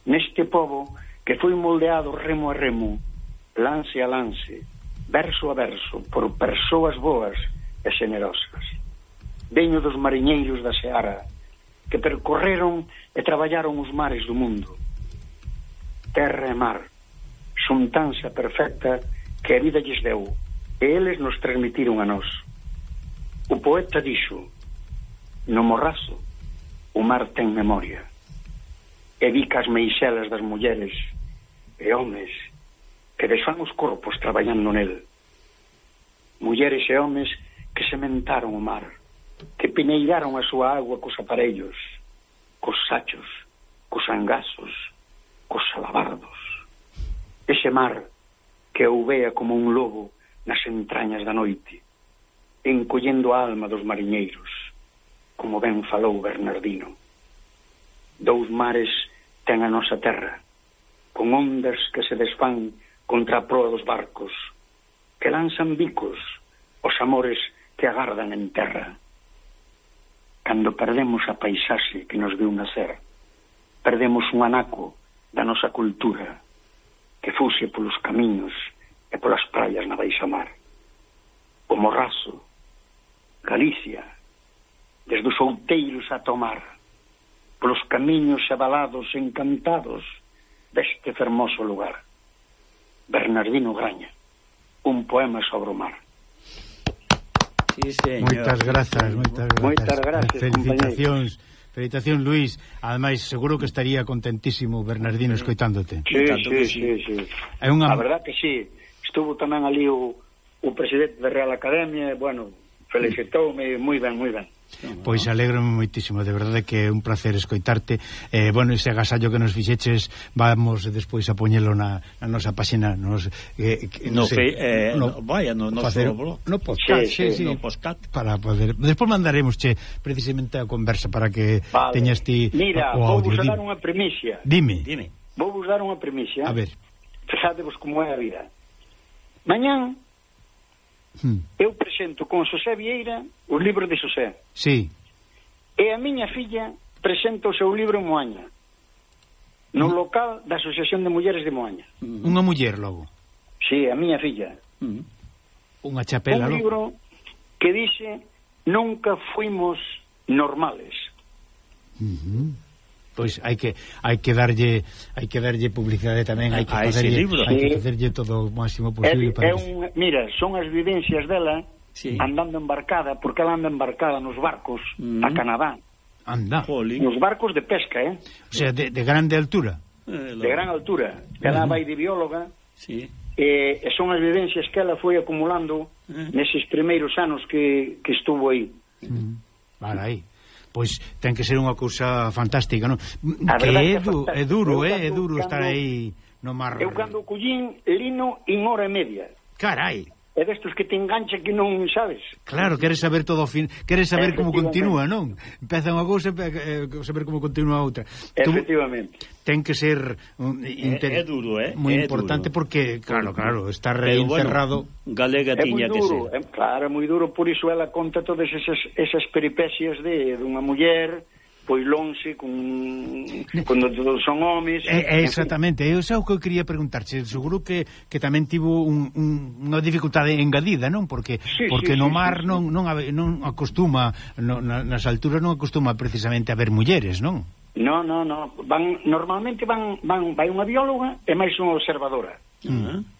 neste povo que foi moldeado remo a remo, lance a lance, verso a verso, por persoas boas e generosas. Veño dos mariñeiros da Seara, que percorreron e traballaron os mares do mundo. Terra e mar, xuntanza perfecta que a vida lles deu, e eles nos transmitiron a nós. O poeta dixo, no morrazo, o mar ten memoria. E vi meixelas das mulleres e homes que desfan os corpos traballando nel. Mulleres e homes que sementaron o mar, que pineiraron a súa agua cos aparellos, cos sachos, cos angasos, cos alabardos. Ese mar que ouvea como un lobo nas entrañas da noite, encollendo a alma dos mariñeiros, como ben falou Bernardino. Dous mares ten a nosa terra, con ondas que se desfán contra a proa dos barcos, que lanzan bicos os amores que agardan en terra. Cando perdemos a paisaxe que nos viu nacer, perdemos un anaco da nosa cultura que fuxe polos camiños e polas praias na baixa mar. O Morrazo, Galicia, desde os outeiros a tomar, polos camiños abalados e encantados deste fermoso lugar. Bernardino Graña, un poema sobre o mar. Sí, señor. Moitas grazas, moitas grazas. Moitas grazas, Felicitacións. Compañeros. Felicitación, Luís. Ademais, seguro que estaría contentísimo Bernardino escoitándote. Sí, sí, sí, sí. É unha... A verdad que sí estuvo tamén ali o, o presidente da Real Academia, bueno, felicitoume moi ben, moi ben. Pois alegro moitísimo, de verdade que é un placer escoitarte. Eh, Bueno, ese agasallo que nos fixeches Vamos despois a poñelo na, na nosa páxina nos, eh, que, no, no, sei, eh, no, Vaya, no, no, facer, no, no podcast, sí, sí, sí, no podcast Para poder, despois mandaremos che precisamente a conversa Para que vale. teñas ti Mira, o audio. vou dar unha premisa Dime, Dime. Vou dar unha premisa A ver. Fijadevos como é a vida. Mañán hmm. eu presento con Xosé Vieira o libro de Xosé. Sí. E a miña filla presenta o seu libro en Moaña no hmm. local da Asociación de Mulleres de Moaña. Hmm. Unha muller logo. Sí, a miña filla. Hmm. Unha chapela Un logo. libro que dice Nunca fuimos normales. Uh -huh pois hai que hai que darlle hai que darlle publicidade tamén, hai que ah, facerlle, hai que facerlle todo o máximo posible é, para é un, mira, son as vivencias dela sí. andando embarcada, porque ela anda embarcada nos barcos mm. a Canadá. Anda. Jolín. Nos barcos de pesca, eh? O sea, de, de grande altura. Eh, la... De gran altura. Ela vai de bióloga. Sí. Eh, e son as vivencias que ela foi acumulando uh neses primeiros anos que, que estuvo aí. Uh. Para aí pois ten que ser unha cousa fantástica, non? Que é, du, é duro, é, eh? é duro estar aí no mar. Eu cando collín lino en hora e media. Carai é destos que te engancha que non sabes. Claro, queres saber todo ao fin, queres saber como continúa, non? Empeza unha cousa, eh, eh, saber como continúa outra. Efectivamente. Ten que ser um, inter... é, é duro, eh? Moi é importante duro. porque, claro, claro, está reencerrado. Bueno, galega é tiña que ser. É, claro, é moi duro, por iso ela conta todas esas, esas peripecias de dunha muller, pois lonxe con, cando todos son homes. É, é exactamente, eu xa o que eu quería preguntarche seguro que, que tamén tivo un, un, unha dificultade engadida non? Porque sí, porque sí, no mar sí, non, non, non acostuma non, nas alturas non acostuma precisamente a ver mulleres, non? No, no, no, van, normalmente van, van vai unha bióloga e máis unha observadora. Uh -huh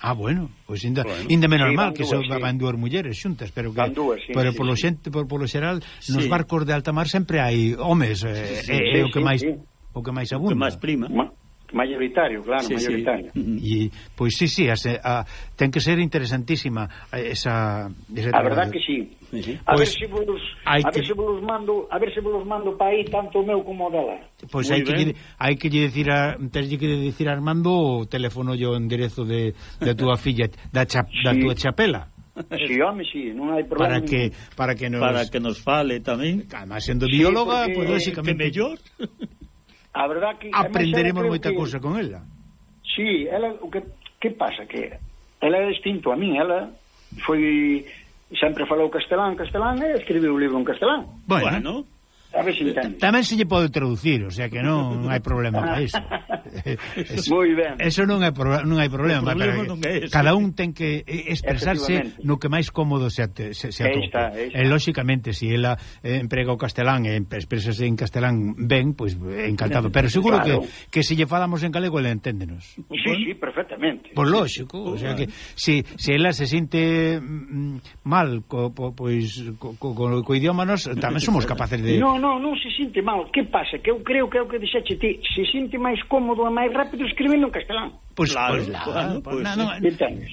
Ah, bueno, pois ainda, bueno, ainda menos sí, mal que só so, sí. van dúas mulleres xuntas, pero que dúas, sí, pero sí, polo sí. xente, por polo xeral, sí. nos barcos de alta mar sempre hai homes, eh, sí, eh, sí, é, é sí, o que máis sí. o que máis abunda. O que máis prima. Ma Maioritario, claro, sí, maioritario. Sí. E, pois sí, sí, a, eh, a, ten que ser interesantísima eh, esa... esa a verdad que sí. Sí. A pois, ver se vos, a ver que... se vos mando, a ver se vos mando para aí tanto o meu como o dela. Pois hai que, hai que lle decir a terlle que decir a Armando o teléfono yo enderezo de, de túa filla, da cha, sí. da túa chapela. Si, sí, home, si, sí, non hai problema. Para que para que nos para que nos fale tamén. Además sendo sí, bióloga, pois pues, lógicamente mellor. A verdad que aprenderemos moita que... cousa con ela. Si, sí, ela o que que pasa que ela é distinto a min, ela foi sempre falou castelán, castelán e escribiu o libro en castelán. Bueno, bueno a ver se eh, entende. Tamén se lle pode traducir, o sea que non, non hai problema para iso. eso, Moi ben. Eso non hai, pro, non hai problema. O problema para, non é ese. Cada un ten que eh, expresarse no que máis cómodo se, ate, se, se atope. Esta. E, eh, lóxicamente, se si ela eh, emprega o castelán e expresase en castelán ben, pois pues, encantado. Pero seguro claro. que, que se lle falamos en galego, ela enténdenos. Sí, si, sí, perfectamente. Por lógico. O sea que se, se ela se sinte mm, mal co, po, pois, co, co, co, co idioma nos, tamén somos capaces de... No, no, non, non se sinte mal. Que pasa? Que eu creo que é o que dixaxe ti. Se sinte máis cómodo e máis rápido escribindo en castelán. Pois claro, pois, claro, pois, pois na, non,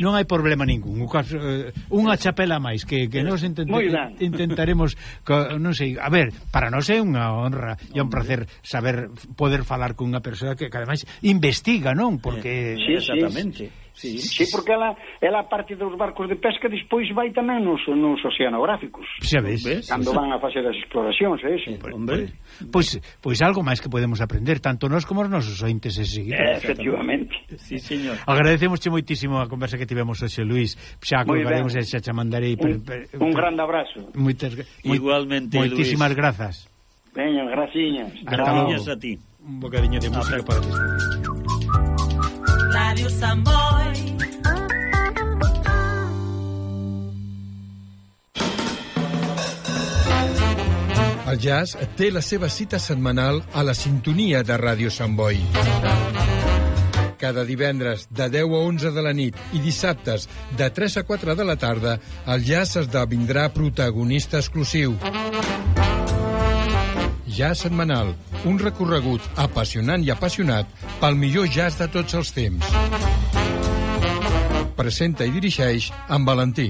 non hai problema ningún. O caso, eh, unha chapela máis que, que nos intent, intentaremos co, non sei, a ver, para nós é unha honra e un placer saber poder falar con unha persoa que, que ademais investiga, non? Porque Sí, sí, exactamente. Sí, sí. Sí, sí porque ela, ela a parte dos barcos de pesca despois vai tamén nos, nos oceanográficos. Xa ves. Cando ves? van a facer as exploracións, é ese. Pois, hombre, pois, pois algo máis que podemos aprender, tanto nós como os nosos ointes e seguidores. Efectivamente. Sí, señor. Agradecemos moitísimo a conversa que tivemos hoxe, Luís. Xa colgaremos e xa chamandarei. Un, per, per, un grande abrazo. Moitas, Igualmente, Moitísimas grazas. Veña, graciñas. Graciñas a ti. Un bocadiño de música para despedir. Radio Samboy. El jazz té la seva cita setmanal a la sintonia de Ràdio Sant Boi. Cada divendres de 10 a 11 de la nit i dissabtes de 3 a 4 de la tarda, el jazz esdevindrà protagonista exclusiu. Jazz setmanal, un recorregut apassionant i apassionat pel millor jazz de tots els temps. Presenta i dirigeix en Valentí.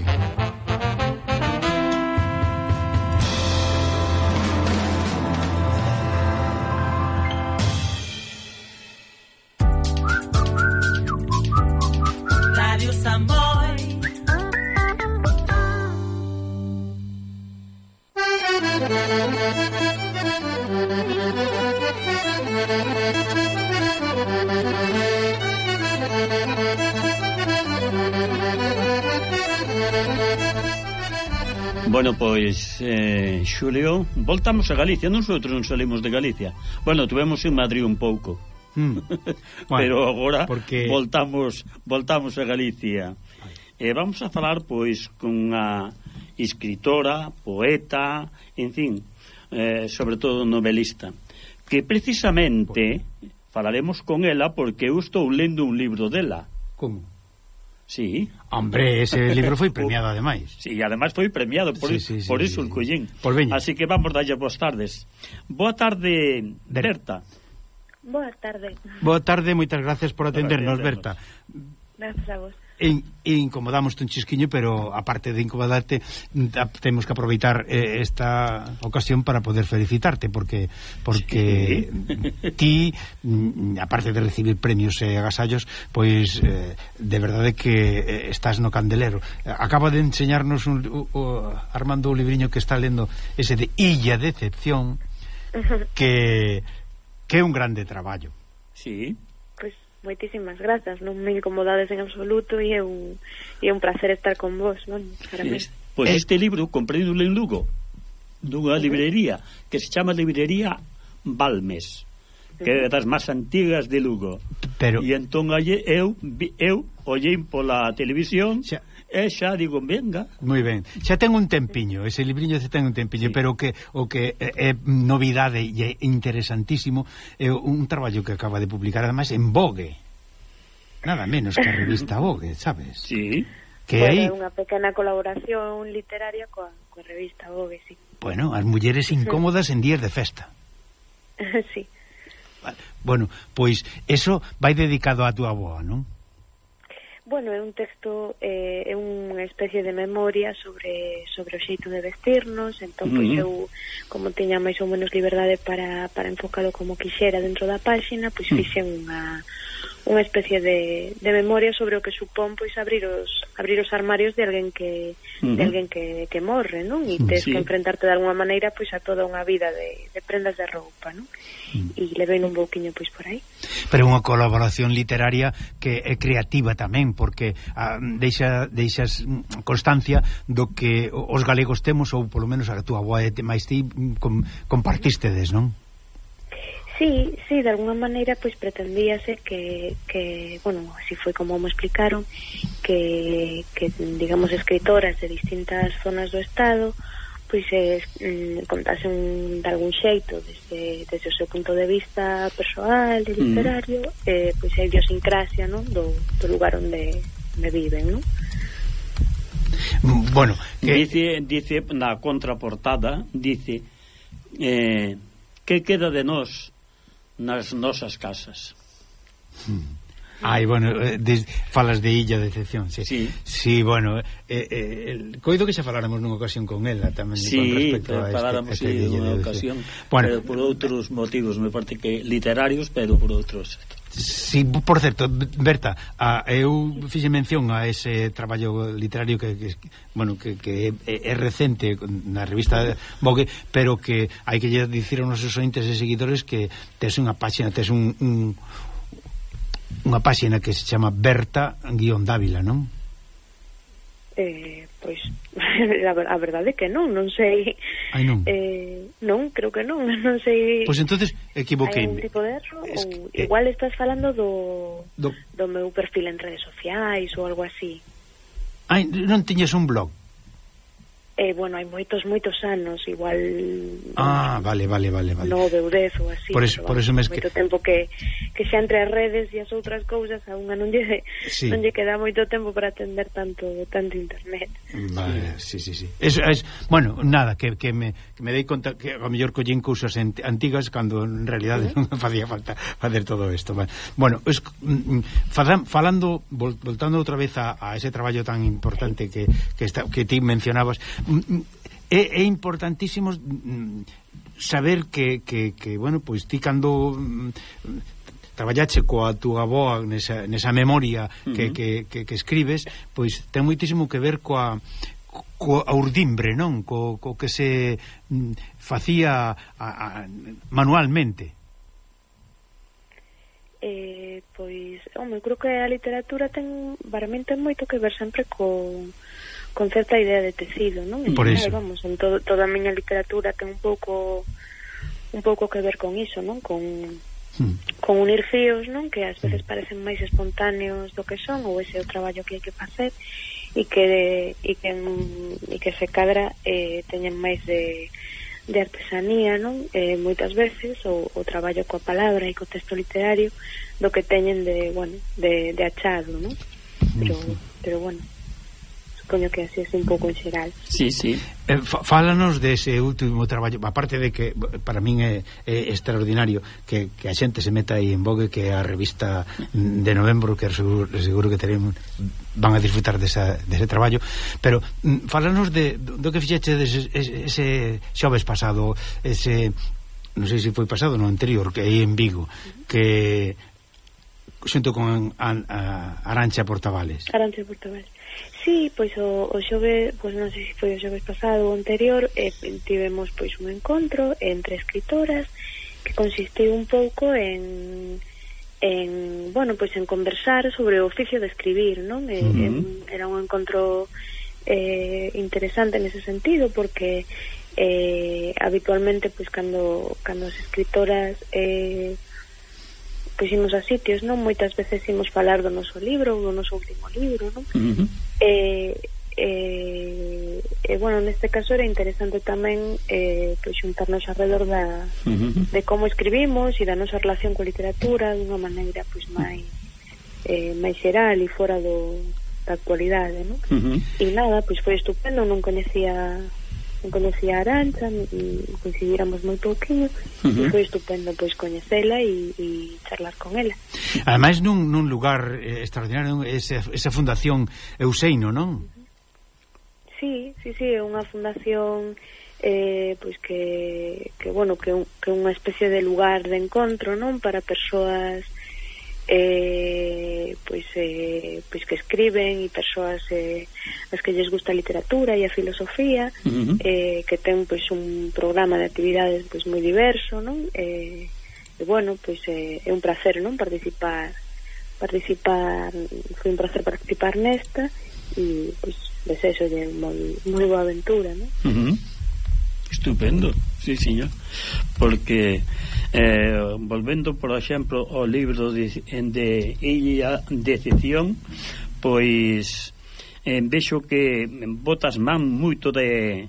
Bueno, pois, eh, Xulio, voltamos a Galicia, non non salimos de Galicia. Bueno, tuvemos en Madrid un pouco. Mm. Bueno, Pero agora porque... voltamos voltamos a Galicia. Eh, vamos a falar, pois, con a escritora, poeta, en fin, eh, sobre todo novelista, que precisamente falaremos con ela porque eu estou lendo un libro dela. Como? Sí. Hombre, ese libro foi premiado ademais. Sí, ademais foi premiado por, sí, sí, sí, por sí, iso sí, sí. Collín. Por veña. Así que vamos dalle boas tardes. Boa tarde, Berta. Boa tarde. Boa tarde, moitas gracias por atendernos, Berta. Gracias a vos en, incomodamos un chisquiño, pero aparte de incomodarte, mm, temos que aproveitar eh, esta ocasión para poder felicitarte porque porque sí. ti mm, aparte de recibir premios e eh, agasallos, pois eh, de verdade que eh, estás no candelero. Acaba de enseñarnos un, o, o, Armando o libriño que está lendo ese de Illa Decepción que que é un grande traballo. Sí. Moitísimas grazas, non me incomodades en absoluto e é un, e é un placer estar con vos, non? Para es, pois pues eh. este libro comprei en Lugo, dunha librería que se chama Librería Balmes, que é das máis antigas de Lugo. Pero... E entón eu, eu ollei pola televisión... Xa E xa digo, venga. Moi ben. Xa ten un tempiño, ese libriño xa ten un tempiño, sí. pero o que o que é, é novidade e é interesantísimo é un traballo que acaba de publicar además en Vogue. Nada menos que a revista Vogue, sabes? Sí. Que bueno, hai unha pequena colaboración literaria coa, coa revista Vogue, sí. Bueno, as mulleres incómodas en días de festa. sí. Bueno, pois eso vai dedicado á túa boa, non? bueno, é un texto eh, é unha especie de memoria sobre sobre o xeito de vestirnos, entón pois uh -huh. eu como tiña máis ou menos liberdade para para enfocalo como quixera dentro da páxina, pois uh -huh. fixe unha unha especie de, de memoria sobre o que supón pois abrir os abrir os armarios de alguén que uh -huh. de alguén que, que morre, non? E tes sí. que enfrentarte de alguna maneira pois a toda unha vida de, de prendas de roupa, non? Uh -huh. E le ven un pouquiño pois por aí. Pero unha colaboración literaria que é creativa tamén porque ah, deixa deixas constancia do que os galegos temos ou polo menos a túa boa e máis ti com, compartístedes, non? Sí, sí, de alguna maneira pois pretendíase que, que bueno, así foi como me explicaron que, que digamos escritoras de distintas zonas do Estado pois es, eh, mm, contasen de algún xeito desde, desde o seu punto de vista persoal e mm. literario mm. eh, pois a idiosincrasia non? Do, do lugar onde me viven non? Bueno, que... dice, dice na contraportada dice eh, que queda de nós nas nosas casas. Hmm. Ai, bueno, eh, des, falas de Illa de Excepción, sí. Sí, sí bueno, eh, eh, el, coido que xa faláramos nunha ocasión con ela tamén sí, con respecto a este, faláramos este, sí, nunha ocasión, bueno, pero por outros motivos, me parte que literarios, pero por outros. Si, por certo, Berta, a, eu fixe mención a ese traballo literario que, que bueno, que, que é, é recente na revista Vogue, pero que hai que lle dicir aos nosos ointes e seguidores que tes unha páxina, tes un, un unha páxina que se chama Berta-Dávila, non? Eh, Pois, a verdade é que non, non sei. Ai, non. Eh, non, creo que non, non sei. Pois entonces equivoqueime. tipo de erro, es que, eh, igual estás falando do, do do meu perfil en redes sociais ou algo así. Ai, non tiñes un blog. Eh, bueno, hai moitos, moitos anos, igual... Ah, vale, vale, vale. vale. Nove ou dez ou así. Por eso, por eso es que... Moito tempo que, que xa entre as redes e as outras cousas a unha non lle, sí. non lle queda moito tempo para atender tanto tanto internet. Vale, sí, sí, sí. Eso, es, bueno, nada, que, que, me, que me dei conta que a mellor collín cousas antigas cando en realidad non me non facía falta facer todo isto. Vale. Bueno, es, mm, mm, falando, voltando outra vez a, a ese traballo tan importante que, que, está, que ti mencionabas, é, é importantísimo mm, saber que, que, que bueno, pois ti cando mm, traballache coa túa avoa nesa, nesa memoria que, uh -huh. que, que, que escribes, pois ten moitísimo que ver coa coa urdimbre, non? Co, co que se mm, facía a, a, manualmente. Eh, pois, home, creo que a literatura ten, varamente, moito que ver sempre con con certa idea de tecido, non? Por iso. Vamos, en todo, toda a miña literatura ten un pouco un pouco que ver con iso, non? Con hmm. con unir fíos, non? Que ás veces hmm. parecen máis espontáneos do que son ou ese é o traballo que hai que facer e que e que e que se cadra eh, teñen máis de de artesanía, non? Eh, moitas veces o, o traballo coa palabra e co texto literario do que teñen de, bueno, de, de achado, non? Hmm. Pero, pero bueno supoño que así es un pouco en xeral. Sí, sí. Eh, fálanos dese de último traballo, aparte de que para min é, é extraordinario que, que a xente se meta aí en Vogue que a revista de novembro que seguro, seguro que teremos van a disfrutar desa, dese traballo, pero mm, fálanos de, do que fixeche dese, ese xoves pasado, ese non sei se foi pasado, no anterior, que aí en Vigo, que xunto con a, a Arancha Portavales. Arancha Portavales. Sí, pois o, o xove, pois non sei se foi o xoves pasado ou anterior, eh, tivemos pois un encontro entre escritoras que consistiu un pouco en en, bueno, pois en conversar sobre o oficio de escribir, non? Eh, e, uh -huh. en, era un encontro eh, interesante nese sentido porque eh, habitualmente pois cando cando as escritoras eh, pois imos a sitios, non? Moitas veces imos falar do noso libro, do noso último libro, non? Uh -huh. eh, eh, eh, bueno, neste caso era interesante tamén eh, pois xuntarnos alrededor da, uh -huh. de como escribimos e da nosa relación coa literatura dunha maneira pois máis eh, máis xeral e fora do, da actualidade, non? Uh -huh. E nada, pois foi estupendo, non coñecía non conocía a Arancha coincidíramos moi pouquinho uh -huh. e foi estupendo pois coñecela e, e charlar con ela Ademais nun, nun lugar eh, extraordinario esa, esa fundación Euseino, non? Uh -huh. Sí, sí, sí, é unha fundación eh, pois que, que bueno, que, un, que unha especie de lugar de encontro, non? Para persoas eh, pois, eh, pois que escriben e persoas eh, as que lles gusta a literatura e a filosofía uh -huh. eh, que ten pois un programa de actividades pois moi diverso non? Eh, e bueno, pois eh, é un placer non participar participar foi un placer participar nesta e pois desexo de moi, moi boa aventura non? Uh -huh. Estupendo, sí, señor. Porque, eh, volvendo, por exemplo, ao libro de, de Illa Decepción, pois eh, vexo que botas man moito de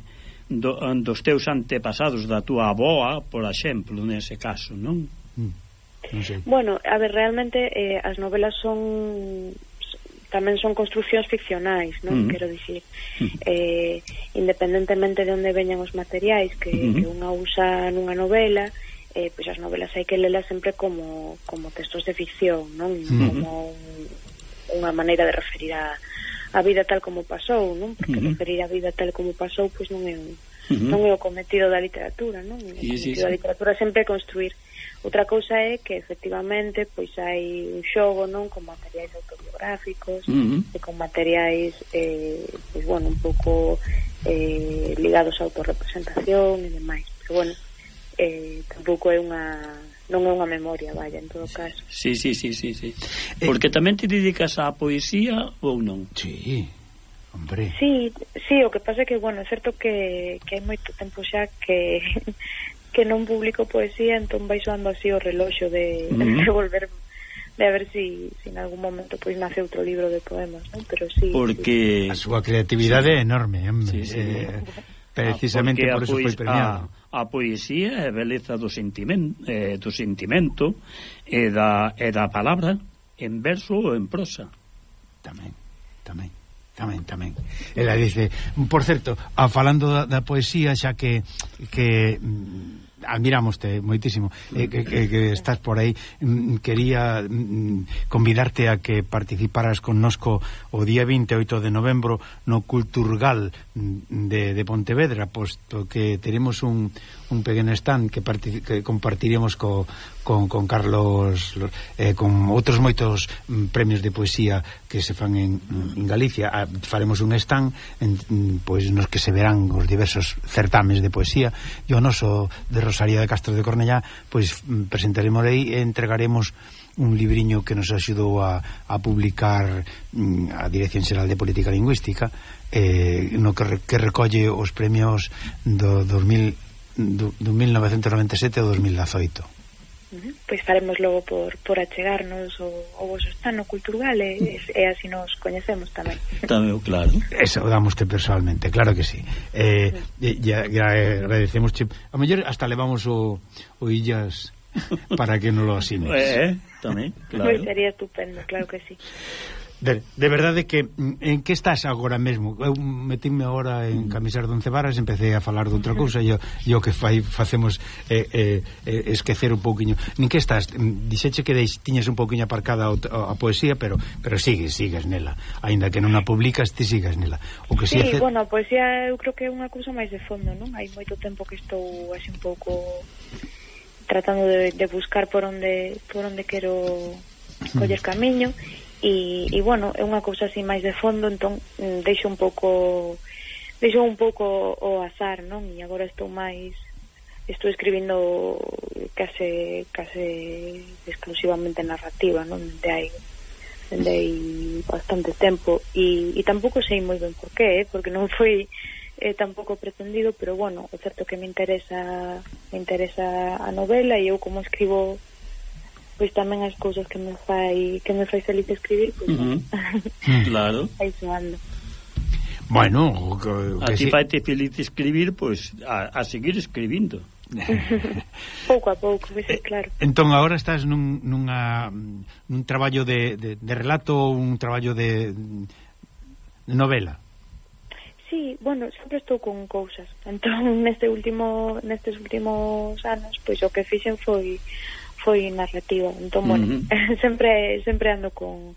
do, dos teus antepasados da túa aboa, por exemplo, nese caso, non? Mm. Non sei. Bueno, a ver, realmente eh, as novelas son tamén son construccións ficcionais, non? Uh -huh. Quero dicir, eh, independentemente de onde veñan os materiais que, uh -huh. que unha usa nunha novela, eh, pois as novelas hai que lelas sempre como, como textos de ficción, non? Uh -huh. Como un, unha maneira de referir a, a vida tal como pasou, non? Porque uh -huh. referir a vida tal como pasou, pois non é un, Uh -huh. non é o cometido da literatura, non? O sí, cometido sí, sí. da literatura sempre é construir Outra cousa é que efectivamente pois hai un xogo, non, con materiais autobiográficos, uh -huh. e con materiais eh pois bueno, un pouco eh ligados á autorrepresentación e demais. Pero bueno, eh tampouco é unha non é unha memoria, vaya, en todo caso. Sí, sí, sí, sí, sí. Eh. Porque tamén te dedicas á poesía ou non? Sí. Hombre. Sí, sí, o que pasa é que, bueno, é certo que, que hai moito tempo xa que que non publico poesía, entón vai soando así o reloxo de, mm -hmm. de volver de a ver si, si en algún momento pois nace outro libro de poemas, non? Pero sí, porque sí. a súa creatividade sí. é enorme, hombre. Sí, sí. Eh, ah, precisamente por eso foi premiado. A, a poesía é a beleza do sentimento, eh, do sentimento e da e da palabra en verso ou en prosa. Tamén, tamén tamén, tamén. Ela dice, por certo, a falando da, da poesía, xa que que mm, admiramoste moitísimo eh, que, que, que estás por aí. Mm, quería mm, convidarte a que participaras connosco o día 28 de novembro no Culturgal mm, de, de Pontevedra posto que teremos un, un pequeno stand que, que compartiremos co, con, con Carlos eh, con outros moitos mm, premios de poesía que se fan en, en Galicia. Ah, faremos un stand en, mm, pois nos que se verán os diversos certames de poesía. E o noso de Rosalía de Castro de Cornellá pois mm, presentaremos aí e entregaremos un libriño que nos axudou a, a publicar a Dirección Xeral de Política Lingüística eh, no que, que recolle os premios do 2000 do, do 1997 ao 2018 pois faremos logo por, por achegarnos o, o vos están no cultural e, e así nos coñecemos tamén. Tamén, claro. Eso damoste personalmente, claro que sí. Eh, sí. ya, ya agradecemos a mellor hasta levamos o, o Illas para que non lo asines. Eh, tamén, pois claro. pois sería estupendo, claro que sí. De, de verdade que mm, en que estás agora mesmo? Eu metíme agora en mm. camisar de once varas, empecé a falar de outra cousa e o que fai facemos eh, eh, eh, esquecer un pouquiño. En que estás? Mm, dixeche que deis, tiñes un pouquiño aparcada a, a poesía, pero pero sigues, sigues nela. Aínda que non a publicas, ti sigas nela. O que si sí, hace... bueno, a poesía eu creo que é unha cousa máis de fondo, non? Hai moito tempo que estou así un pouco tratando de, de buscar por onde por onde quero coller camiño e, e bueno, é unha cousa así máis de fondo, entón mm, deixo un pouco deixo un pouco o azar, non? E agora estou máis estou escribindo case case exclusivamente narrativa, non? De hai de hai bastante tempo e, e tampouco sei moi ben por qué, eh? porque non foi eh, tampouco pretendido, pero bueno, é certo que me interesa me interesa a novela e eu como escribo pois tamén as cousas que me fai que me fai feliz escribir, pois. Uh -huh. claro. Aí soando. Bueno, que, que a ti si... faite feliz escribir, pois a, a seguir escribindo. pouco a pouco, pois, claro. Entón agora estás nun, nunha nun traballo de, de, de relato ou un traballo de, de novela? Sí, bueno, sempre estou con cousas. Entón neste último nestes últimos anos, pois o que fixen foi foi narrativa. Entón, bueno, uh -huh. sempre sempre ando con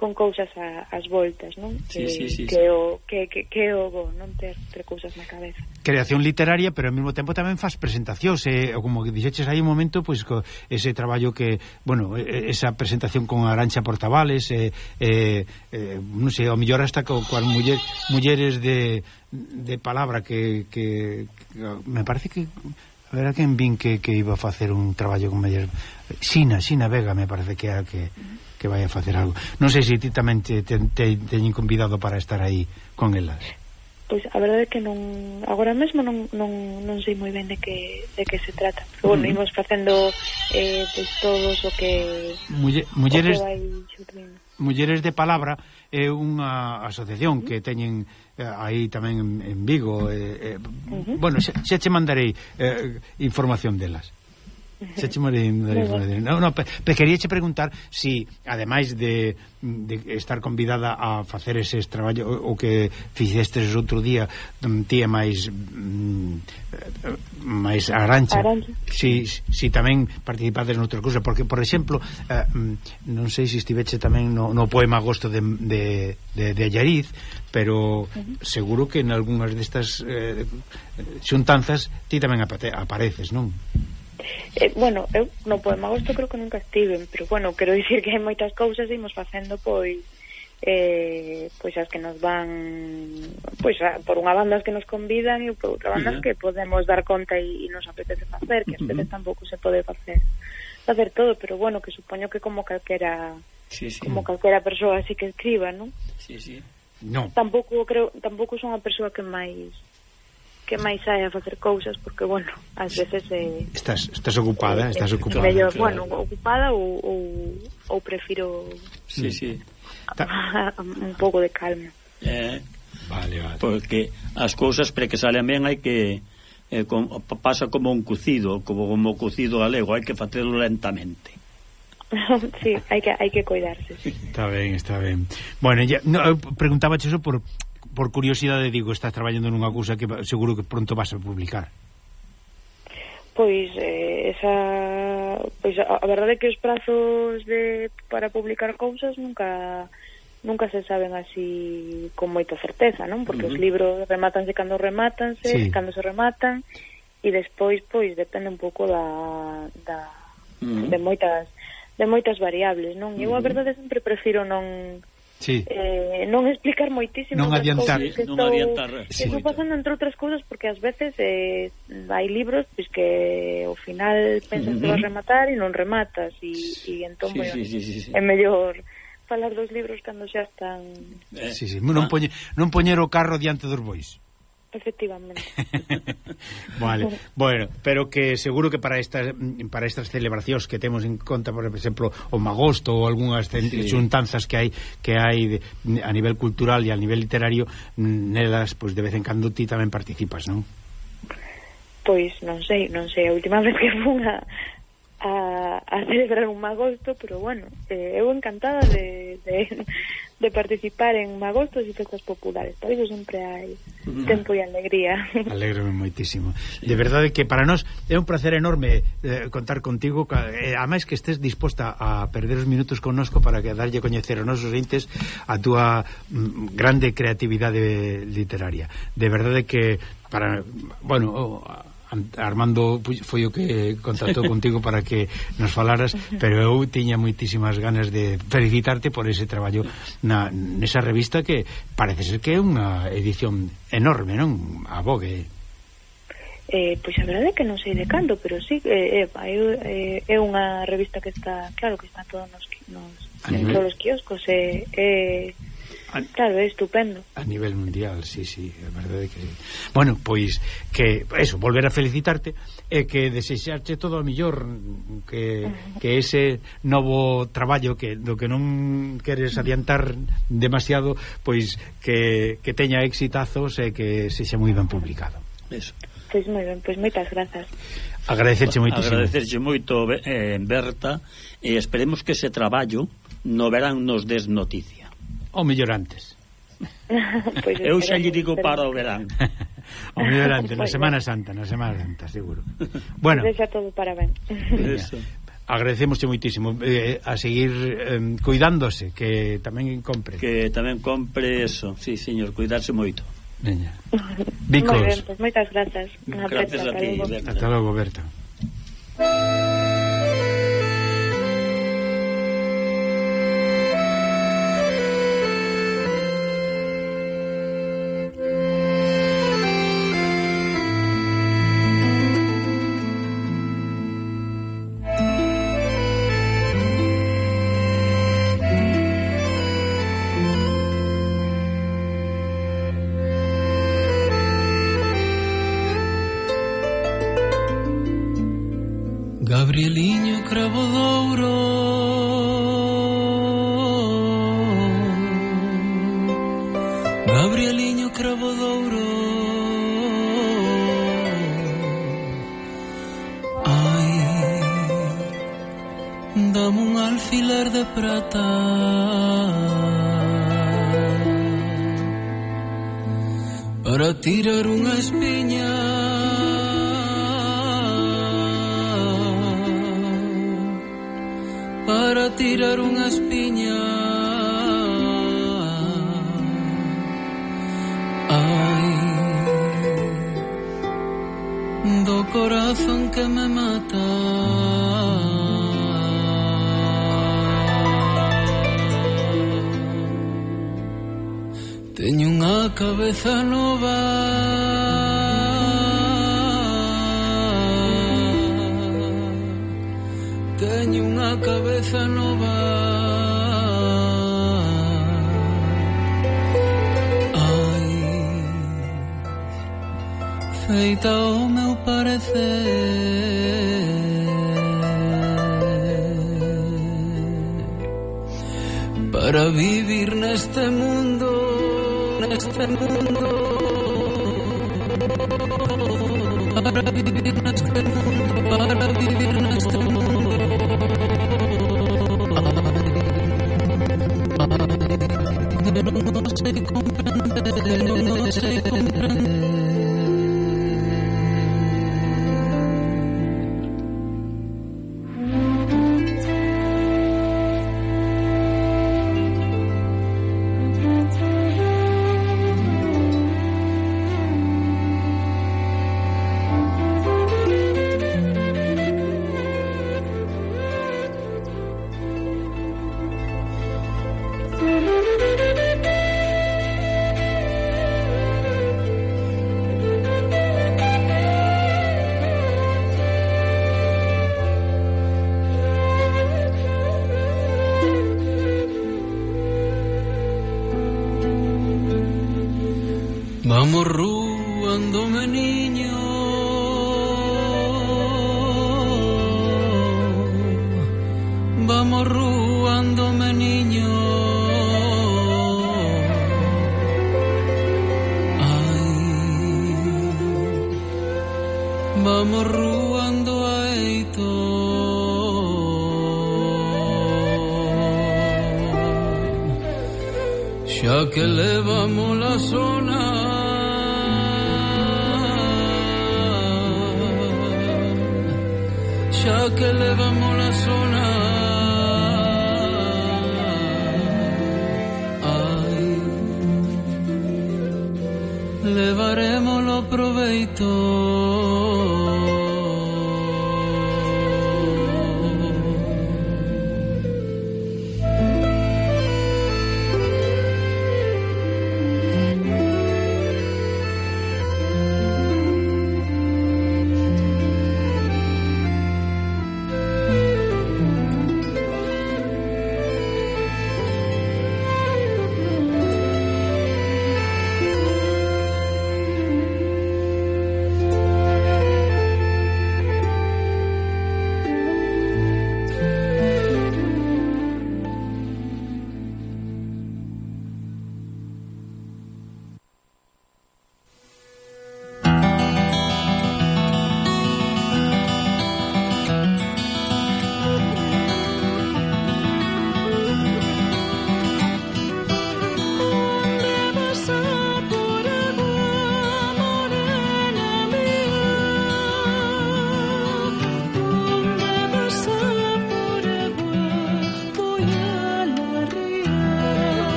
con cousas a, as voltas, non? Sí, que, sí, sí, que, sí. O, que, que, que o bo, non ter, ter cousas na cabeza. Creación literaria, pero ao mesmo tempo tamén faz presentacións, eh, como que dixeches aí un momento, pois co ese traballo que, bueno, esa presentación con Arancha Portavales, eh, eh, eh, non sei, ao mellor hasta co, coas muller, mulleres de, de palabra que, que, que me parece que A ver a quen vin que, que iba a facer un traballo con mellor... Sina, Sina Vega me parece que é a que, que vai a facer algo. Non sei se ti tamén te, te, te teñen convidado para estar aí con elas. Pois a verdade é que non agora mesmo non, non, non sei moi ben de que de que se trata. Pero bueno, uh imos facendo eh, pois todos o que Mulle, mulleres o que vai mulleres de palabra é unha asociación que teñen eh, aí tamén en, en Vigo. Eh, eh, uh -huh. Bueno, xa, xa che mandarei eh, información delas. Xa che morín de Israel. No, no, pe, pe queríache preguntar si, ademais de, de estar convidada a facer ese traballo o, o que fixestes outro día, mm, ti é máis mm, máis arancha. arancha. Si, si tamén participades noutra cousa, porque, por exemplo, eh, mm, non sei se estiveche tamén no, no poema agosto de, de, de, de Allariz, pero seguro que en algunhas destas eh, xuntanzas ti tamén apareces, non? Eh, bueno, eu no Poema Agosto creo que nunca estiven, pero bueno, quero dicir que hai moitas cousas e imos facendo pois eh, pois as que nos van pois a, por unha banda as que nos convidan e por outra banda as que podemos dar conta e, e nos apetece facer, que ás veces tampouco se pode facer facer todo, pero bueno, que supoño que como calquera sí, sí. como calquera persoa así que escriba, non? Sí, sí. No. Tampouco creo, tampouco son a persoa que máis que máis hai a facer cousas porque, bueno, ás veces eh, estás, estás ocupada, eh, estás eh, ocupada mellor, claro. bueno, ocupada ou, ou, ou prefiro sí, sí. Un pouco de calma eh, vale, vale. porque as cousas para que salen ben hai que eh, com, pasa como un cocido como, como cocido galego, hai que facelo lentamente sí, hai que hai que Sí. Está ben, está ben. Bueno, ya, no, preguntábache eso por por curiosidade digo, estás traballando nunha cousa que seguro que pronto vas a publicar. Pois eh, esa pois a, a verdade é que os prazos de para publicar cousas nunca nunca se saben así con moita certeza, non? Porque uh -huh. os libros rematanse cando rematanse, sí. cando se rematan e despois pois depende un pouco da, da uh -huh. de moitas de moitas variables, non? Eu a verdade sempre prefiro non sí. eh, non explicar moitísimo non adiantar cousas que non estou, adiantar eh. que estou pasando entre outras cousas porque ás veces eh, hai libros pois, que ao final pensas uh -huh. que vas rematar e non rematas e, e entón sí, bueno, sí, sí, sí, sí. é mellor falar dos libros cando xa están eh, sí, sí. non, ah. poñe, non poñer o carro diante dos bois Efectivamente. vale. Bueno, pero que seguro que para estas para estas celebracións que temos en conta, por exemplo, o magosto ou algunhas sí. xuntanzas que hai que hai de, a nivel cultural e a nivel literario, nelas pois de vez en cando ti tamén participas, non? Pois non sei, non sei, a última vez que fun a, a, a celebrar un magosto, pero bueno, eh, eu encantada de, de de participar en magostos e festas populares. Por iso sempre hai tempo e alegría. Alegrome moitísimo. De verdade que para nós é un placer enorme eh, contar contigo, eh, a máis que estés disposta a perder os minutos connosco para que darlle coñecer aos nosos entes a túa mm, grande creatividade literaria. De verdade que para, bueno, Armando foi o que contactou contigo para que nos falaras, pero eu tiña moitísimas ganas de felicitarte por ese traballo na, nesa revista que parece ser que é unha edición enorme, non? A Vogue. Eh, pois a verdade é que non sei de cando, pero sí, eh, eh, é unha revista que está, claro, que está todos nos, nos, en todos os quioscos. Eh, eh, A, claro, é estupendo. A nivel mundial, sí, sí, é verdade que sí. Bueno, pois que eso, volver a felicitarte e que desexarte todo o millor que, que ese novo traballo que do que non queres adiantar demasiado, pois que, que teña exitazos e que sexa moi ben publicado. Eso. Pois moi ben, pois moitas grazas. Agradecerche moitísimo. Agradecerche moito, eh, Berta, e esperemos que ese traballo no verán nos desnoticia o mellor antes. pois Eu xa lle digo para o verán. o mellor antes, na Semana Santa, na Semana Santa, seguro. Bueno. Pois Deixa todo para ben. Eso. Agradecemosche moitísimo eh, a seguir eh, cuidándose, que tamén compre. Que tamén compre eso. Sí, señor, cuidarse moito. Veña. Vicos. Moi ben, pues, moitas grazas. Grazas a ti. Hasta logo, Berta. Gabrieliño Cravo Douro Ai Dame un alfiler de prata Para tirar unha espiña Para tirar unha espiña cabeza no va. Teño unha cabeza no va. Ai, feita o meu parecer. Amor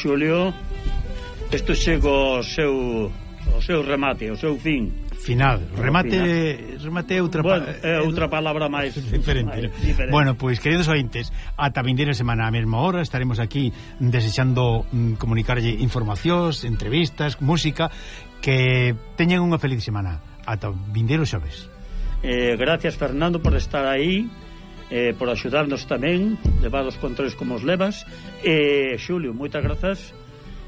Xulio isto chegou ao seu ao seu remate, ao seu fin. Final, remate, final. remate é outra bueno, é outra palabra máis diferente. Máis diferente. Bueno, pois queridos ointes, ata vindeira semana a mesma hora estaremos aquí desexando mm, comunicarlle informacións, entrevistas, música, que teñen unha feliz semana. Ata vindeiro xoves. Eh, gracias Fernando por estar aí eh, por axudarnos tamén, levar os controles como os levas. E, eh, Xulio, moitas grazas.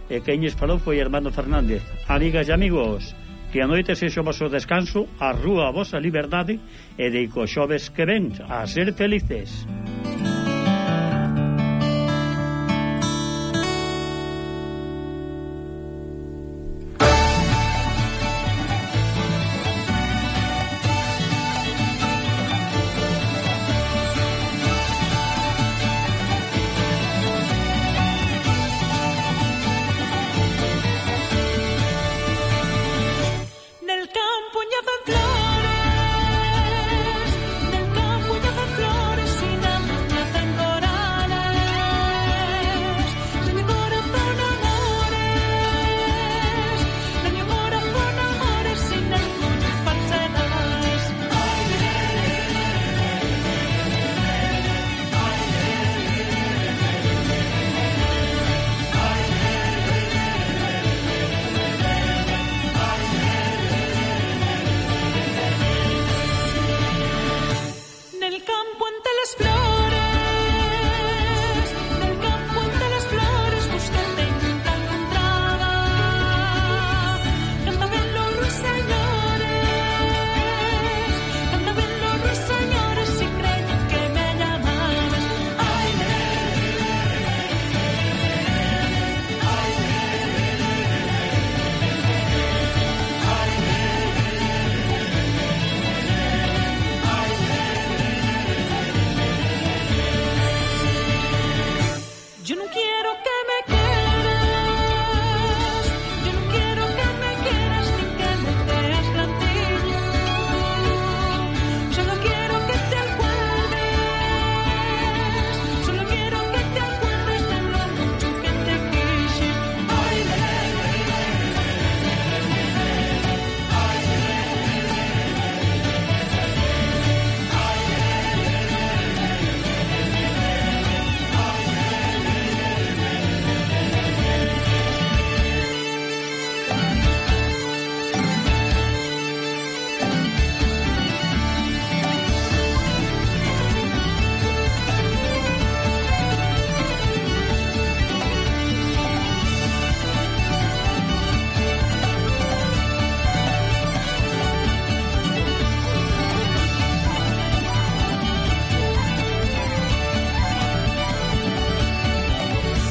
E eh, queñes falou foi Armando Fernández. Amigas e amigos, que a noite sexa o vosso descanso, a rúa a vosa liberdade e de co xoves que ven a ser felices. Música